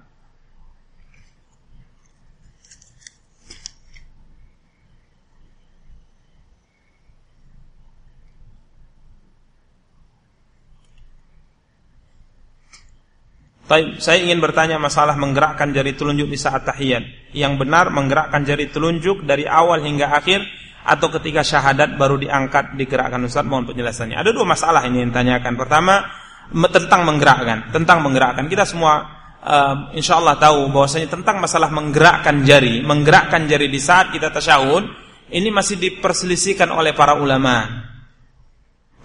Baik, saya ingin bertanya masalah menggerakkan jari telunjuk di saat tahiyat. Yang benar menggerakkan jari telunjuk dari awal hingga akhir atau ketika syahadat baru diangkat digerakkan Ustaz mohon penjelasannya. Ada dua masalah ini yang ditanyakan. Pertama tentang menggerakkan, tentang menggerakkan. Kita semua uh, insya Allah tahu bahwasanya tentang masalah menggerakkan jari, menggerakkan jari di saat kita tasyahud ini masih diperselisihkan oleh para ulama.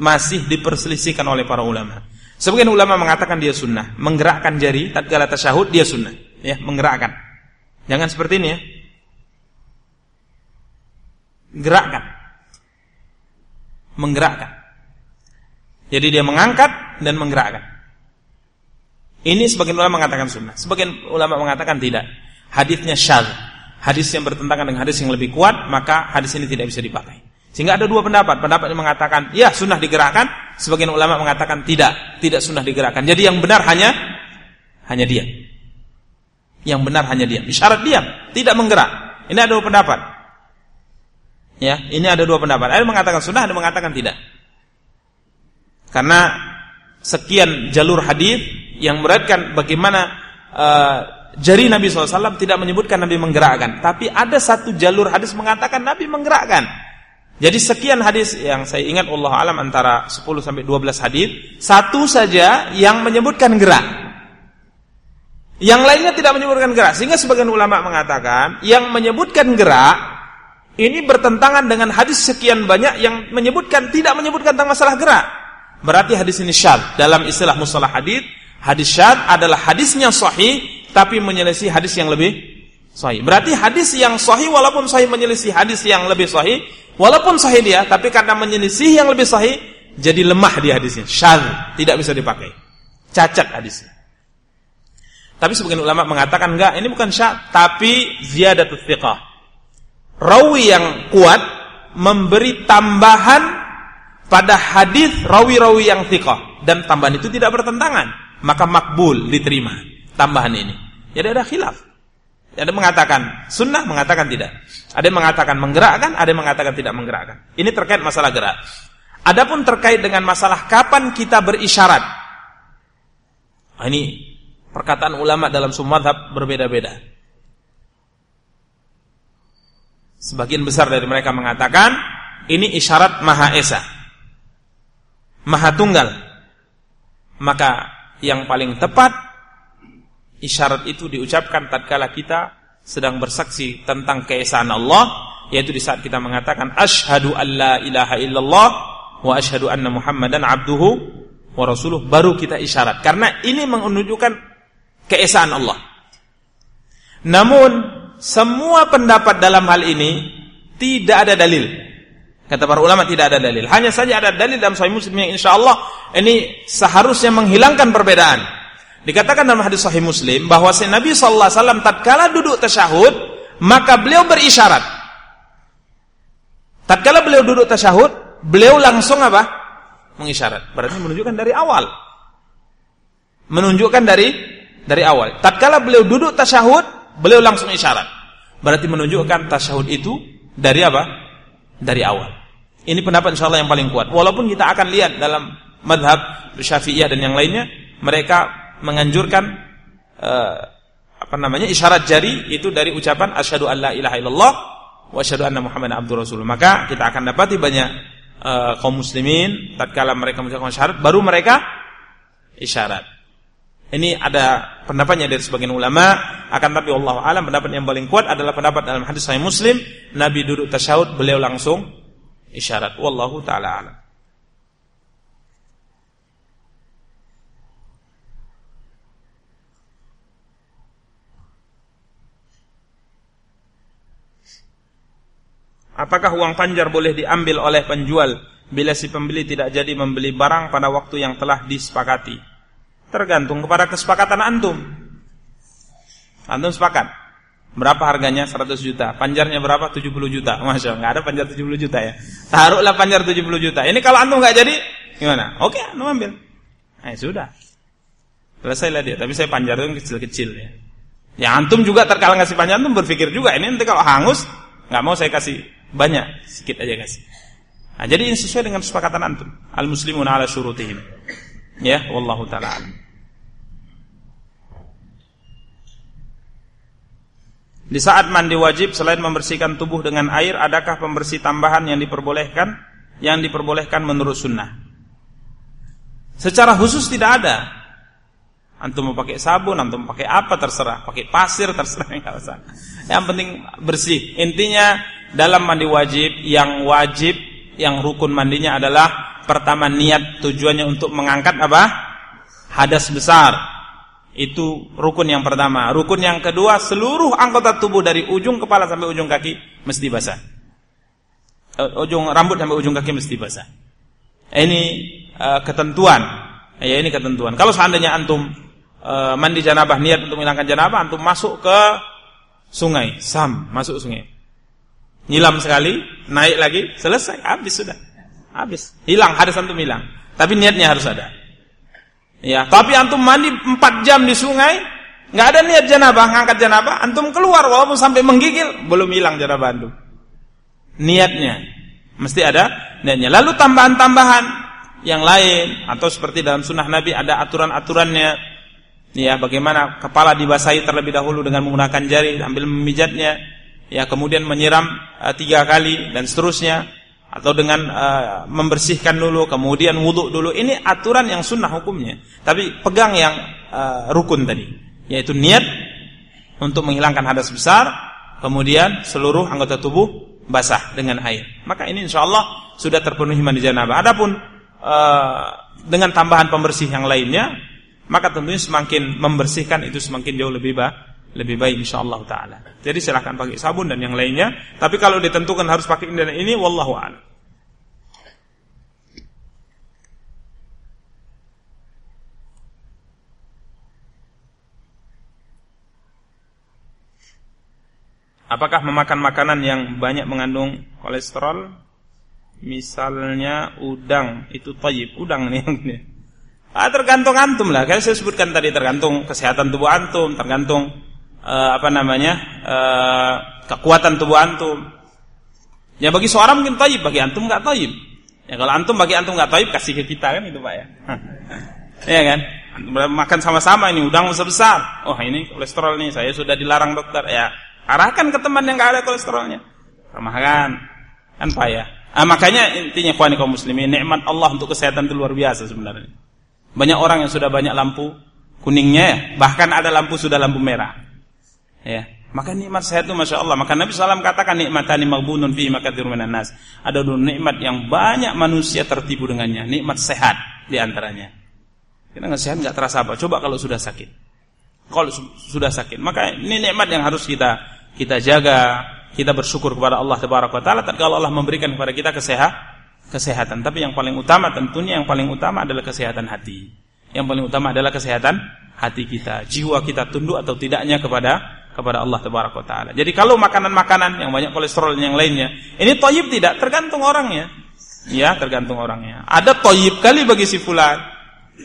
Masih diperselisihkan oleh para ulama. Sebagian ulama mengatakan dia sunnah, menggerakkan jari tatkala tasyahud dia sunnah, ya, menggerakkan. Jangan seperti ini ya. Gerakkan. Menggerakkan. Jadi dia mengangkat dan menggerakkan. Ini sebagian ulama mengatakan sunnah, sebagian ulama mengatakan tidak. Hadisnya syadz. Hadis yang bertentangan dengan hadis yang lebih kuat, maka hadis ini tidak bisa dipakai. Sehingga ada dua pendapat. Pendapat yang mengatakan, ya sunnah digerakkan. Sebagian ulama mengatakan tidak, tidak sunnah digerakkan. Jadi yang benar hanya hanya dia. Yang benar hanya dia. Syarat diam, tidak menggerak. Ini ada dua pendapat. Ya, ini ada dua pendapat. Ada yang mengatakan sunnah, ada yang mengatakan tidak. Karena sekian jalur hadis yang meratkan bagaimana uh, jari Nabi SAW tidak menyebutkan Nabi menggerakkan. Tapi ada satu jalur hadis mengatakan Nabi menggerakkan. Jadi sekian hadis yang saya ingat Allah alam antara 10 sampai 12 hadis, satu saja yang menyebutkan gerak. Yang lainnya tidak menyebutkan gerak. Sehingga sebagian ulama mengatakan yang menyebutkan gerak ini bertentangan dengan hadis sekian banyak yang menyebutkan tidak menyebutkan tentang masalah gerak. Berarti hadis ini syad. Dalam istilah musalah hadis, hadis syad adalah hadisnya sahih tapi menyelesaikan hadis yang lebih sahih. Berarti hadis yang sahih walaupun sahih menyelisih hadis yang lebih sahih, walaupun sahih dia tapi karena menyelisih yang lebih sahih jadi lemah di hadisnya, syadz, tidak bisa dipakai. Cacat hadisnya. Tapi sebagian ulama mengatakan enggak, ini bukan syadz, tapi ziyadatut thiqah. Rawi yang kuat memberi tambahan pada hadis rawi-rawi yang thiqah dan tambahan itu tidak bertentangan, maka makbul diterima tambahan ini. Jadi ada khilaf. Ada yang mengatakan sunnah, mengatakan tidak. Ada yang mengatakan menggerakkan, ada yang mengatakan tidak menggerakkan. Ini terkait masalah gerak. Adapun terkait dengan masalah kapan kita berisyarat. Nah, ini perkataan ulama dalam semua berbeda-beda. Sebagian besar dari mereka mengatakan ini isyarat Maha Esa. Maha Tunggal. Maka yang paling tepat isyarat itu diucapkan tatkala kita sedang bersaksi tentang keesaan Allah yaitu di saat kita mengatakan asyhadu alla ilaha illallah wa asyhadu anna muhammadan abduhu wa rasuluh baru kita isyarat. Karena ini menunjukkan keesaan Allah. Namun semua pendapat dalam hal ini tidak ada dalil. Kata para ulama tidak ada dalil. Hanya saja ada dalil dalam sahih muslim yang insyaallah ini seharusnya menghilangkan perbedaan Dikatakan dalam hadis sahih Muslim bahwa Nabi sallallahu alaihi wasallam tatkala duduk tasyahud, maka beliau berisyarat. Tatkala beliau duduk tasyahud, beliau langsung apa? Mengisyarat. Berarti menunjukkan dari awal. Menunjukkan dari dari awal. Tatkala beliau duduk tasyahud, beliau langsung isyarat. Berarti menunjukkan tasyahud itu dari apa? Dari awal. Ini pendapat insyaallah yang paling kuat. Walaupun kita akan lihat dalam madhab Syafi'iyah dan yang lainnya, mereka menganjurkan uh, apa namanya isyarat jari itu dari ucapan asyhadu alla ilaha illallah wa asyhadu anna muhammadan abdur rasul. Maka kita akan dapati banyak uh, kaum muslimin tatkala mereka mengucapkan syarat baru mereka isyarat. Ini ada pendapatnya dari sebagian ulama, akan tapi Allah alam pendapat yang paling kuat adalah pendapat dalam hadis Sahih Muslim, Nabi duduk tasyahud, beliau langsung isyarat. Wallahu taala alam. Apakah uang panjar boleh diambil oleh penjual bila si pembeli tidak jadi membeli barang pada waktu yang telah disepakati? Tergantung kepada kesepakatan antum. Antum sepakat. Berapa harganya? 100 juta. Panjarnya berapa? 70 juta. Masya Allah, nggak ada panjar 70 juta ya. Taruhlah panjar 70 juta. Ini kalau antum nggak jadi, gimana? Oke, antum ambil. Nah, sudah. Selesailah dia. Tapi saya panjar itu kecil-kecil ya. Ya antum juga terkala ngasih panjar, antum berpikir juga. Ini nanti kalau hangus, nggak mau saya kasih banyak, sedikit aja kasih. Nah, jadi ini sesuai dengan kesepakatan antum. Al muslimun ala syurutihim. Ya, wallahu taala Di saat mandi wajib selain membersihkan tubuh dengan air, adakah pembersih tambahan yang diperbolehkan? Yang diperbolehkan menurut sunnah. Secara khusus tidak ada. Antum mau pakai sabun, antum pakai apa terserah, pakai pasir [LAUGHS] terserah enggak usah. Yang penting bersih. Intinya dalam mandi wajib yang wajib yang rukun mandinya adalah pertama niat tujuannya untuk mengangkat apa? hadas besar. Itu rukun yang pertama. Rukun yang kedua seluruh anggota tubuh dari ujung kepala sampai ujung kaki mesti basah. Uh, ujung rambut sampai ujung kaki mesti basah. Ini uh, ketentuan. Ya ini ketentuan. Kalau seandainya antum uh, mandi janabah niat untuk menghilangkan janabah, antum masuk ke sungai, sam, masuk sungai nyilam sekali, naik lagi, selesai, habis sudah. Habis. Hilang hadis antum hilang. Tapi niatnya harus ada. Ya, tapi antum mandi 4 jam di sungai, nggak ada niat janabah, ngangkat janabah, antum keluar walaupun sampai menggigil, belum hilang janabah antum. Niatnya mesti ada niatnya. Lalu tambahan-tambahan yang lain atau seperti dalam sunnah Nabi ada aturan-aturannya. Ya, bagaimana kepala dibasahi terlebih dahulu dengan menggunakan jari sambil memijatnya ya kemudian menyiram uh, tiga kali dan seterusnya atau dengan uh, membersihkan dulu kemudian wudhu dulu. Ini aturan yang sunnah hukumnya. Tapi pegang yang uh, rukun tadi yaitu niat untuk menghilangkan hadas besar kemudian seluruh anggota tubuh basah dengan air. Maka ini insya Allah sudah terpenuhi mandi janabah. Adapun uh, dengan tambahan pembersih yang lainnya maka tentunya semakin membersihkan itu semakin jauh lebih bah lebih baik insyaallah taala. Jadi silahkan pakai sabun dan yang lainnya, tapi kalau ditentukan harus pakai ini dan ini wallahu a'lam. Apakah memakan makanan yang banyak mengandung kolesterol? Misalnya udang, itu toyib, udang nih. Ah, tergantung antum lah. Kayak saya sebutkan tadi tergantung kesehatan tubuh antum, tergantung uh, apa namanya uh, kekuatan tubuh antum. Ya bagi seorang mungkin toyib, bagi antum nggak toyib. Ya kalau antum bagi antum nggak toyib kasih ke kita kan itu pak ya. [LAUGHS] Iya kan? Makan sama-sama ini udang besar besar. Oh ini kolesterol nih, saya sudah dilarang dokter. Ya Arahkan ke teman yang gak ada kolesterolnya. Ramahkan. Kan payah. Ah, makanya intinya kuani kaum muslimin, nikmat Allah untuk kesehatan itu luar biasa sebenarnya. Banyak orang yang sudah banyak lampu kuningnya ya, bahkan ada lampu sudah lampu merah. Ya, maka nikmat sehat itu masya Allah. Maka Nabi SAW katakan nikmatani magbunun fi makathir minan nas. Ada dua nikmat yang banyak manusia tertipu dengannya. Nikmat sehat di antaranya. Kita nggak sehat nggak terasa apa. Coba kalau sudah sakit. Kalau sudah sakit, maka ini nikmat yang harus kita kita jaga, kita bersyukur kepada Allah Taala kalau Allah memberikan kepada kita kesehat, kesehatan. Tapi yang paling utama tentunya yang paling utama adalah kesehatan hati. Yang paling utama adalah kesehatan hati kita, jiwa kita tunduk atau tidaknya kepada kepada Allah Taala. Jadi kalau makanan-makanan yang banyak kolesterol yang lainnya, ini toyib tidak tergantung orangnya. Ya, tergantung orangnya. Ada toyib kali bagi si fulan.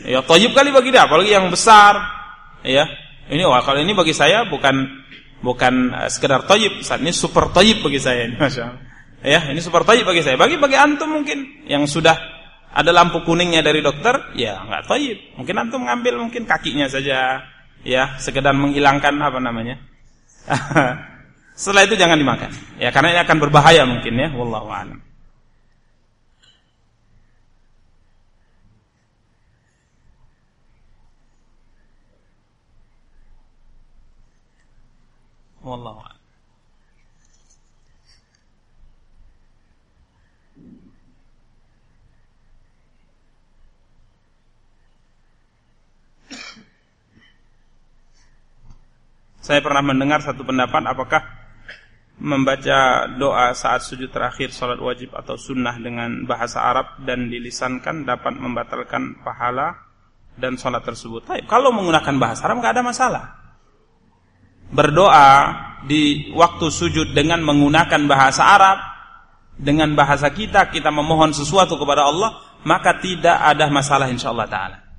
Ya, toyib kali bagi dia, apalagi yang besar. Ya, ini wah kalau ini bagi saya bukan bukan uh, sekedar toyib saat ini super toyib bagi saya ini [LAUGHS] ya ini super toyib bagi saya bagi bagi antum mungkin yang sudah ada lampu kuningnya dari dokter ya nggak toyib mungkin antum ngambil mungkin kakinya saja ya sekedar menghilangkan apa namanya [LAUGHS] setelah itu jangan dimakan. Ya karena ini akan berbahaya mungkin ya. Wallahu a'lam. Wallahu Saya pernah mendengar satu pendapat apakah membaca doa saat sujud terakhir salat wajib atau sunnah dengan bahasa Arab dan dilisankan dapat membatalkan pahala dan salat tersebut. Kalau menggunakan bahasa Arab nggak ada masalah berdoa di waktu sujud dengan menggunakan bahasa Arab, dengan bahasa kita kita memohon sesuatu kepada Allah, maka tidak ada masalah insyaallah taala.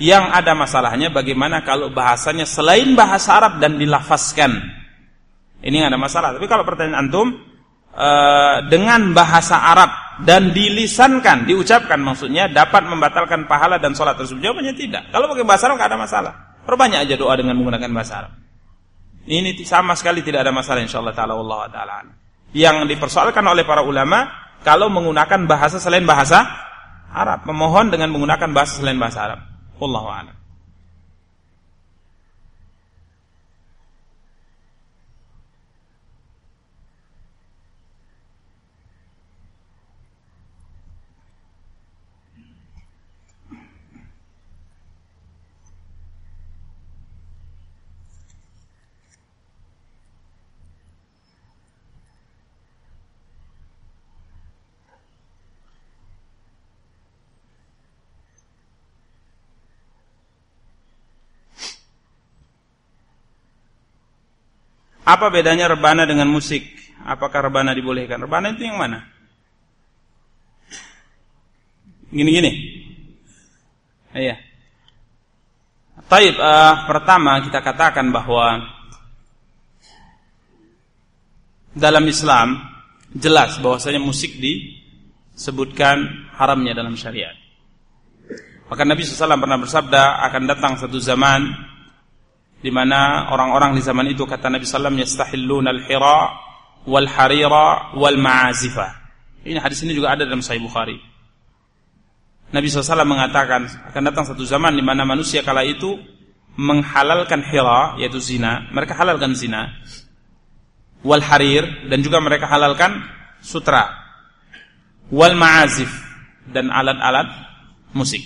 Yang ada masalahnya bagaimana kalau bahasanya selain bahasa Arab dan dilafazkan. Ini ada masalah. Tapi kalau pertanyaan antum uh, dengan bahasa Arab dan dilisankan, diucapkan maksudnya dapat membatalkan pahala dan sholat tersebut. Jawabannya tidak. Kalau pakai bahasa Arab nggak ada masalah. Perbanyak aja doa dengan menggunakan bahasa Arab. Ini sama sekali tidak ada masalah insyaallah taala wallahu taala. Yang dipersoalkan oleh para ulama kalau menggunakan bahasa selain bahasa Arab, memohon dengan menggunakan bahasa selain bahasa Arab. Wallahu a'lam. Apa bedanya rebana dengan musik? Apakah rebana dibolehkan? Rebana itu yang mana? Gini-gini. Iya. Taib, uh, pertama kita katakan bahwa dalam Islam jelas bahwasanya musik disebutkan haramnya dalam syariat. Maka Nabi SAW pernah bersabda akan datang satu zaman di mana orang-orang di zaman itu kata Nabi wasallam yastahilluna al-hira wal harira wal ma'azifa. Ini hadis ini juga ada dalam Sahih Bukhari. Nabi SAW mengatakan akan datang satu zaman di mana manusia kala itu menghalalkan hira yaitu zina, mereka halalkan zina. Wal harir dan juga mereka halalkan sutra. Wal ma'azif dan alat-alat musik.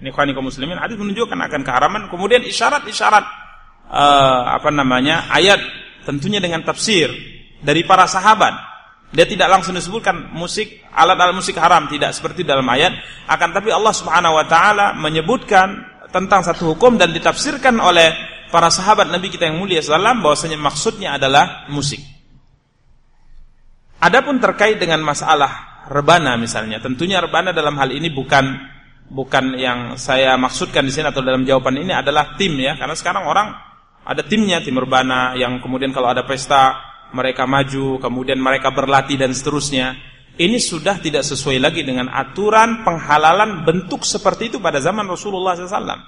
Ini kaum muslimin hadis menunjukkan akan keharaman kemudian isyarat-isyarat uh, apa namanya ayat tentunya dengan tafsir dari para sahabat. Dia tidak langsung disebutkan musik alat-alat musik haram tidak seperti dalam ayat, akan tapi Allah Subhanahu wa taala menyebutkan tentang satu hukum dan ditafsirkan oleh para sahabat Nabi kita yang mulia sallam bahwasanya maksudnya adalah musik. Adapun terkait dengan masalah rebana misalnya, tentunya rebana dalam hal ini bukan bukan yang saya maksudkan di sini atau dalam jawaban ini adalah tim ya, karena sekarang orang ada timnya tim rebana yang kemudian kalau ada pesta mereka maju, kemudian mereka berlatih dan seterusnya. Ini sudah tidak sesuai lagi dengan aturan penghalalan bentuk seperti itu pada zaman Rasulullah SAW.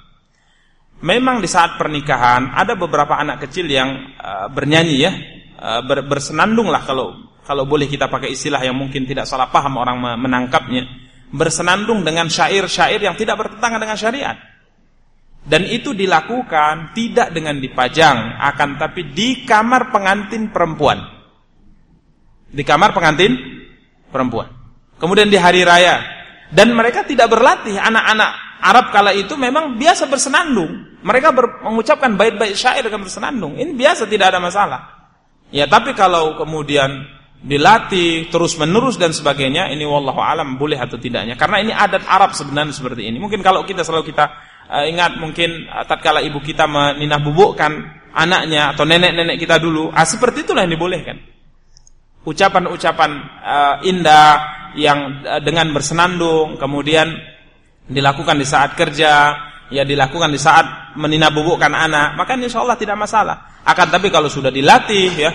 Memang di saat pernikahan ada beberapa anak kecil yang uh, bernyanyi ya, uh, ber, bersenandung lah kalau kalau boleh kita pakai istilah yang mungkin tidak salah paham orang menangkapnya, bersenandung dengan syair-syair yang tidak bertentangan dengan syariat. Dan itu dilakukan tidak dengan dipajang, akan tapi di kamar pengantin perempuan. Di kamar pengantin perempuan. Kemudian di hari raya. Dan mereka tidak berlatih. Anak-anak Arab kala itu memang biasa bersenandung. Mereka ber, mengucapkan bait-bait syair dengan bersenandung. Ini biasa tidak ada masalah. Ya tapi kalau kemudian dilatih terus menerus dan sebagainya ini wallahu alam boleh atau tidaknya karena ini adat Arab sebenarnya seperti ini mungkin kalau kita selalu kita uh, ingat mungkin uh, tatkala ibu kita meninah bubukkan anaknya atau nenek-nenek kita dulu, ah seperti itulah yang dibolehkan. Ucapan-ucapan uh, indah yang uh, dengan bersenandung, kemudian dilakukan di saat kerja, ya dilakukan di saat meninah bubukkan anak, maka insya Allah tidak masalah. Akan tapi kalau sudah dilatih, ya,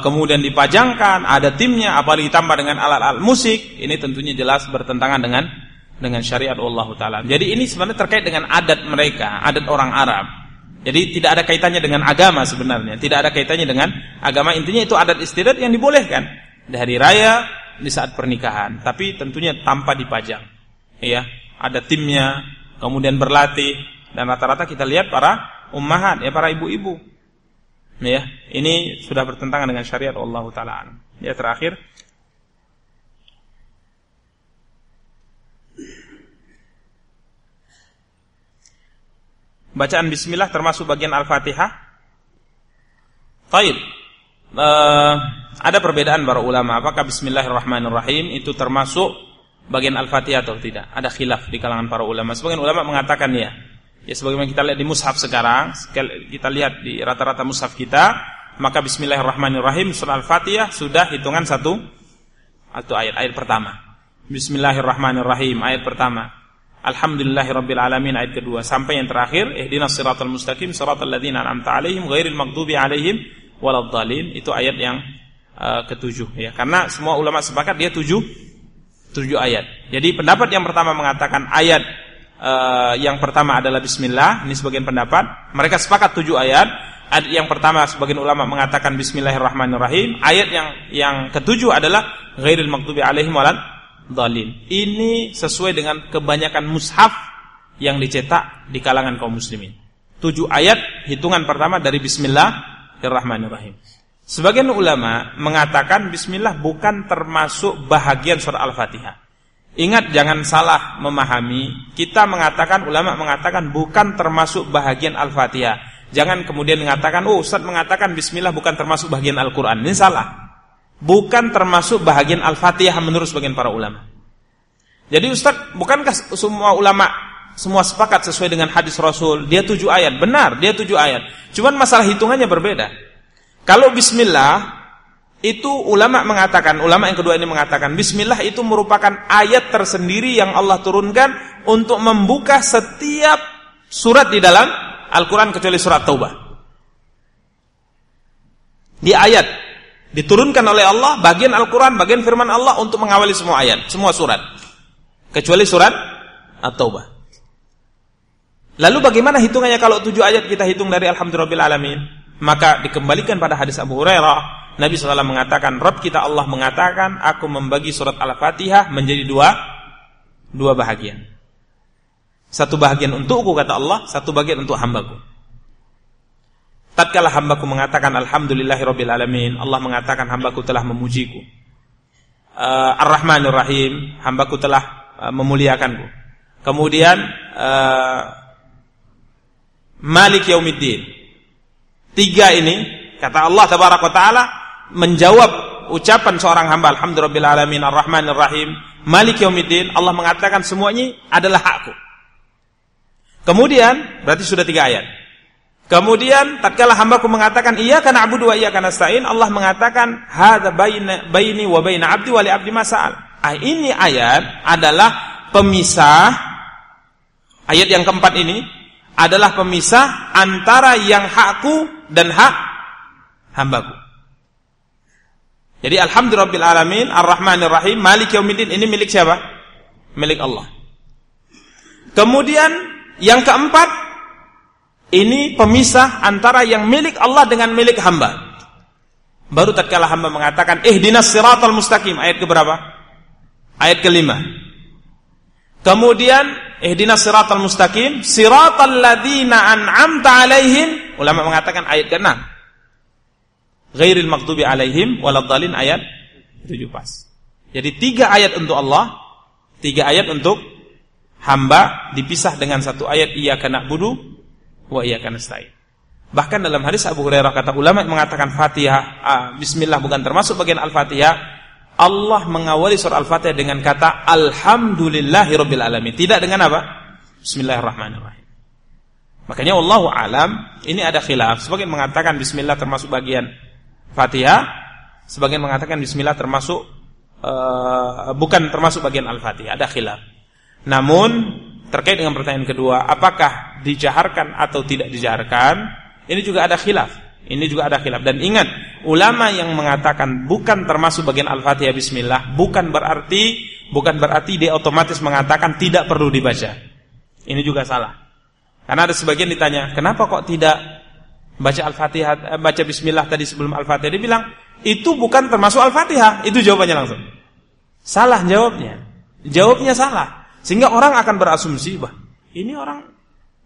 kemudian dipajangkan, ada timnya, apalagi ditambah dengan alat-alat musik, ini tentunya jelas bertentangan dengan dengan syariat Allah taala. Jadi ini sebenarnya terkait dengan adat mereka, adat orang Arab. Jadi tidak ada kaitannya dengan agama sebenarnya, tidak ada kaitannya dengan agama. Intinya itu adat istiadat yang dibolehkan di hari raya, di saat pernikahan, tapi tentunya tanpa dipajang. Ya, ada timnya, kemudian berlatih dan rata-rata kita lihat para ummahat, ya para ibu-ibu. Ya, ini sudah bertentangan dengan syariat Allah taala. Ya terakhir bacaan bismillah termasuk bagian Al-Fatihah? Taib. Uh, ada perbedaan para ulama apakah bismillahirrahmanirrahim itu termasuk bagian Al-Fatihah atau tidak? Ada khilaf di kalangan para ulama. Sebagian ulama mengatakan ya. Ya sebagaimana kita lihat di mushaf sekarang, kita lihat di rata-rata mushaf kita, maka bismillahirrahmanirrahim surah Al-Fatihah sudah hitungan satu atau ayat ayat pertama. Bismillahirrahmanirrahim ayat pertama. Alhamdulillahirabbil alamin ayat kedua. Sampai yang terakhir ihdinas siratal mustaqim siratal ladzina an'amta alaihim ghairil maghdubi alaihim waladdallin. Itu ayat yang uh, ketujuh ya. Karena semua ulama sepakat dia tujuh tujuh ayat. Jadi pendapat yang pertama mengatakan ayat uh, yang pertama adalah bismillah ini sebagian pendapat. Mereka sepakat tujuh ayat. Ayat yang pertama sebagian ulama mengatakan bismillahirrahmanirrahim. Ayat yang yang ketujuh adalah ghairil maghdubi alaihim walad dalil. Ini sesuai dengan kebanyakan mushaf yang dicetak di kalangan kaum muslimin. Tujuh ayat hitungan pertama dari Bismillahirrahmanirrahim. Sebagian ulama mengatakan Bismillah bukan termasuk bahagian surah Al-Fatihah. Ingat jangan salah memahami. Kita mengatakan ulama mengatakan bukan termasuk bahagian Al-Fatihah. Jangan kemudian mengatakan, oh Ustaz mengatakan Bismillah bukan termasuk bahagian Al-Quran. Ini salah bukan termasuk bahagian Al-Fatihah menurut sebagian para ulama. Jadi Ustaz, bukankah semua ulama semua sepakat sesuai dengan hadis Rasul? Dia tujuh ayat, benar, dia tujuh ayat. Cuman masalah hitungannya berbeda. Kalau Bismillah itu ulama mengatakan, ulama yang kedua ini mengatakan, Bismillah itu merupakan ayat tersendiri yang Allah turunkan untuk membuka setiap surat di dalam Al-Quran kecuali surat Taubah. Di ayat diturunkan oleh Allah bagian Al-Quran, bagian firman Allah untuk mengawali semua ayat, semua surat. Kecuali surat At-Taubah. Lalu bagaimana hitungannya kalau tujuh ayat kita hitung dari Alhamdulillah Alamin? Maka dikembalikan pada hadis Abu Hurairah. Nabi SAW mengatakan, Rabb kita Allah mengatakan, aku membagi surat Al-Fatihah menjadi dua, dua bahagian. Satu bahagian untukku, kata Allah, satu bagian untuk hambaku. Tatkala hambaku mengatakan alhamdulillahirabbil alamin, Allah mengatakan hambaku telah memujiku. Uh, Ar-Rahmanir Rahim, hambaku telah uh, memuliakanku. Kemudian uh, Malik Yaumiddin, Tiga ini kata Allah tabaraka taala menjawab ucapan seorang hamba alhamdulillah alamin arrahmanir rahim malik yaumiddin Allah mengatakan semuanya adalah hakku. Kemudian berarti sudah tiga ayat. Kemudian tatkala hambaku mengatakan iya karena abu dua iya karena stain Allah mengatakan hadza baina baini wa baina abdi wa li abdi masal. Ah, ini ayat adalah pemisah ayat yang keempat ini adalah pemisah antara yang hakku dan hak hambaku. Jadi alhamdulillah alamin arrahmanir rahim malik yaumiddin ini milik siapa? Milik Allah. Kemudian yang keempat ini pemisah antara yang milik Allah dengan milik hamba. Baru tatkala hamba mengatakan, "Eh dinas siratal mustaqim." Ayat ke berapa? Ayat kelima. Kemudian, "Eh dinas siratal mustaqim, siratal ladzina an'amta 'alaihim." Ulama mengatakan ayat ke-6. Ghairil maghdubi 'alaihim waladdallin ayat 7 pas. Jadi tiga ayat untuk Allah, tiga ayat untuk hamba dipisah dengan satu ayat iyyaka na'budu wa iyyaka nasta'in. Bahkan dalam hadis Abu Hurairah kata ulama mengatakan Fatihah ah, bismillah bukan termasuk bagian Al-Fatihah, Allah mengawali surah Al-Fatihah dengan kata alhamdulillahirabbil alamin, tidak dengan apa? Bismillahirrahmanirrahim. Makanya Allah alam ini ada khilaf. Sebagian mengatakan bismillah termasuk bagian Fatihah, sebagian mengatakan bismillah termasuk uh, bukan termasuk bagian Al-Fatihah, ada khilaf. Namun terkait dengan pertanyaan kedua, apakah dijaharkan atau tidak dijaharkan? Ini juga ada khilaf. Ini juga ada khilaf. Dan ingat, ulama yang mengatakan bukan termasuk bagian Al-Fatihah Bismillah, bukan berarti bukan berarti dia otomatis mengatakan tidak perlu dibaca. Ini juga salah. Karena ada sebagian ditanya, kenapa kok tidak baca Al-Fatihah, eh, baca Bismillah tadi sebelum Al-Fatihah? Dia bilang, itu bukan termasuk Al-Fatihah. Itu jawabannya langsung. Salah jawabnya. Jawabnya salah. Sehingga orang akan berasumsi, bah, ini orang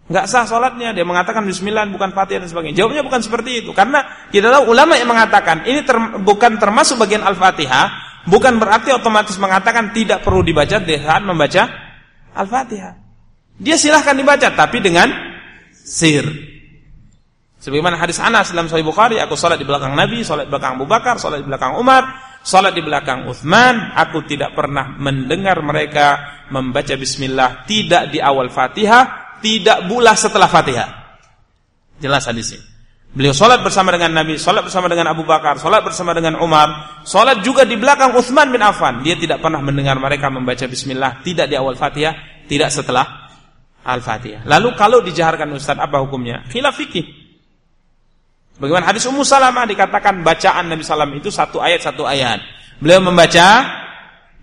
nggak sah sholatnya. Dia mengatakan Bismillah bukan Fatihah dan sebagainya. Jawabnya bukan seperti itu, karena kita tahu ulama yang mengatakan ini ter, bukan termasuk bagian Al-Fatihah, bukan berarti otomatis mengatakan tidak perlu dibaca di saat membaca Al-Fatihah. Dia silahkan dibaca, tapi dengan sir. Sebagaimana hadis Anas dalam Sahih Bukhari, aku sholat di belakang Nabi, sholat di belakang Abu Bakar, sholat di belakang Umar, Salat di belakang Uthman, aku tidak pernah mendengar mereka membaca bismillah tidak di awal Fatihah, tidak pula setelah Fatihah. Jelas hadis ini. Beliau salat bersama dengan Nabi, salat bersama dengan Abu Bakar, salat bersama dengan Umar, salat juga di belakang Uthman bin Affan. Dia tidak pernah mendengar mereka membaca bismillah tidak di awal Fatihah, tidak setelah Al-Fatihah. Lalu kalau dijaharkan Ustaz apa hukumnya? Khilaf fikih. Bagaimana hadis Ummu Salamah dikatakan bacaan Nabi Sallam itu satu ayat satu ayat. Beliau membaca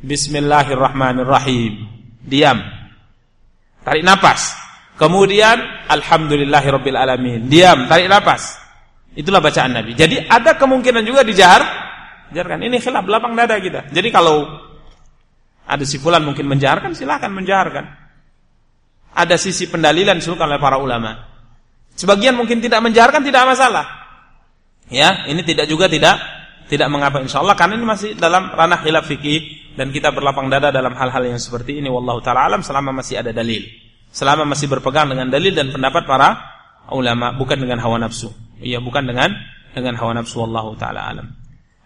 Bismillahirrahmanirrahim. Diam. Tarik napas. Kemudian Alhamdulillahirabbil alamin. Diam, tarik napas. Itulah bacaan Nabi. Jadi ada kemungkinan juga dijahar. Jaharkan. Ini khilaf belakang dada kita. Jadi kalau ada si fulan mungkin menjaharkan, silahkan menjaharkan. Ada sisi pendalilan disuruhkan oleh para ulama. Sebagian mungkin tidak menjaharkan tidak masalah. Ya, ini tidak juga tidak tidak mengapa insyaallah karena ini masih dalam ranah khilaf fikih dan kita berlapang dada dalam hal-hal yang seperti ini wallahu taala alam selama masih ada dalil. Selama masih berpegang dengan dalil dan pendapat para ulama bukan dengan hawa nafsu. Iya, bukan dengan dengan hawa nafsu wallahu taala alam.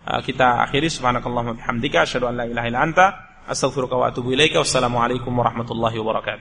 Uh, kita akhiri subhanakallahumma bihamdika asyhadu an la ilaha illa anta astaghfiruka wa atubu ilaika wassalamu alaikum warahmatullahi wabarakatuh.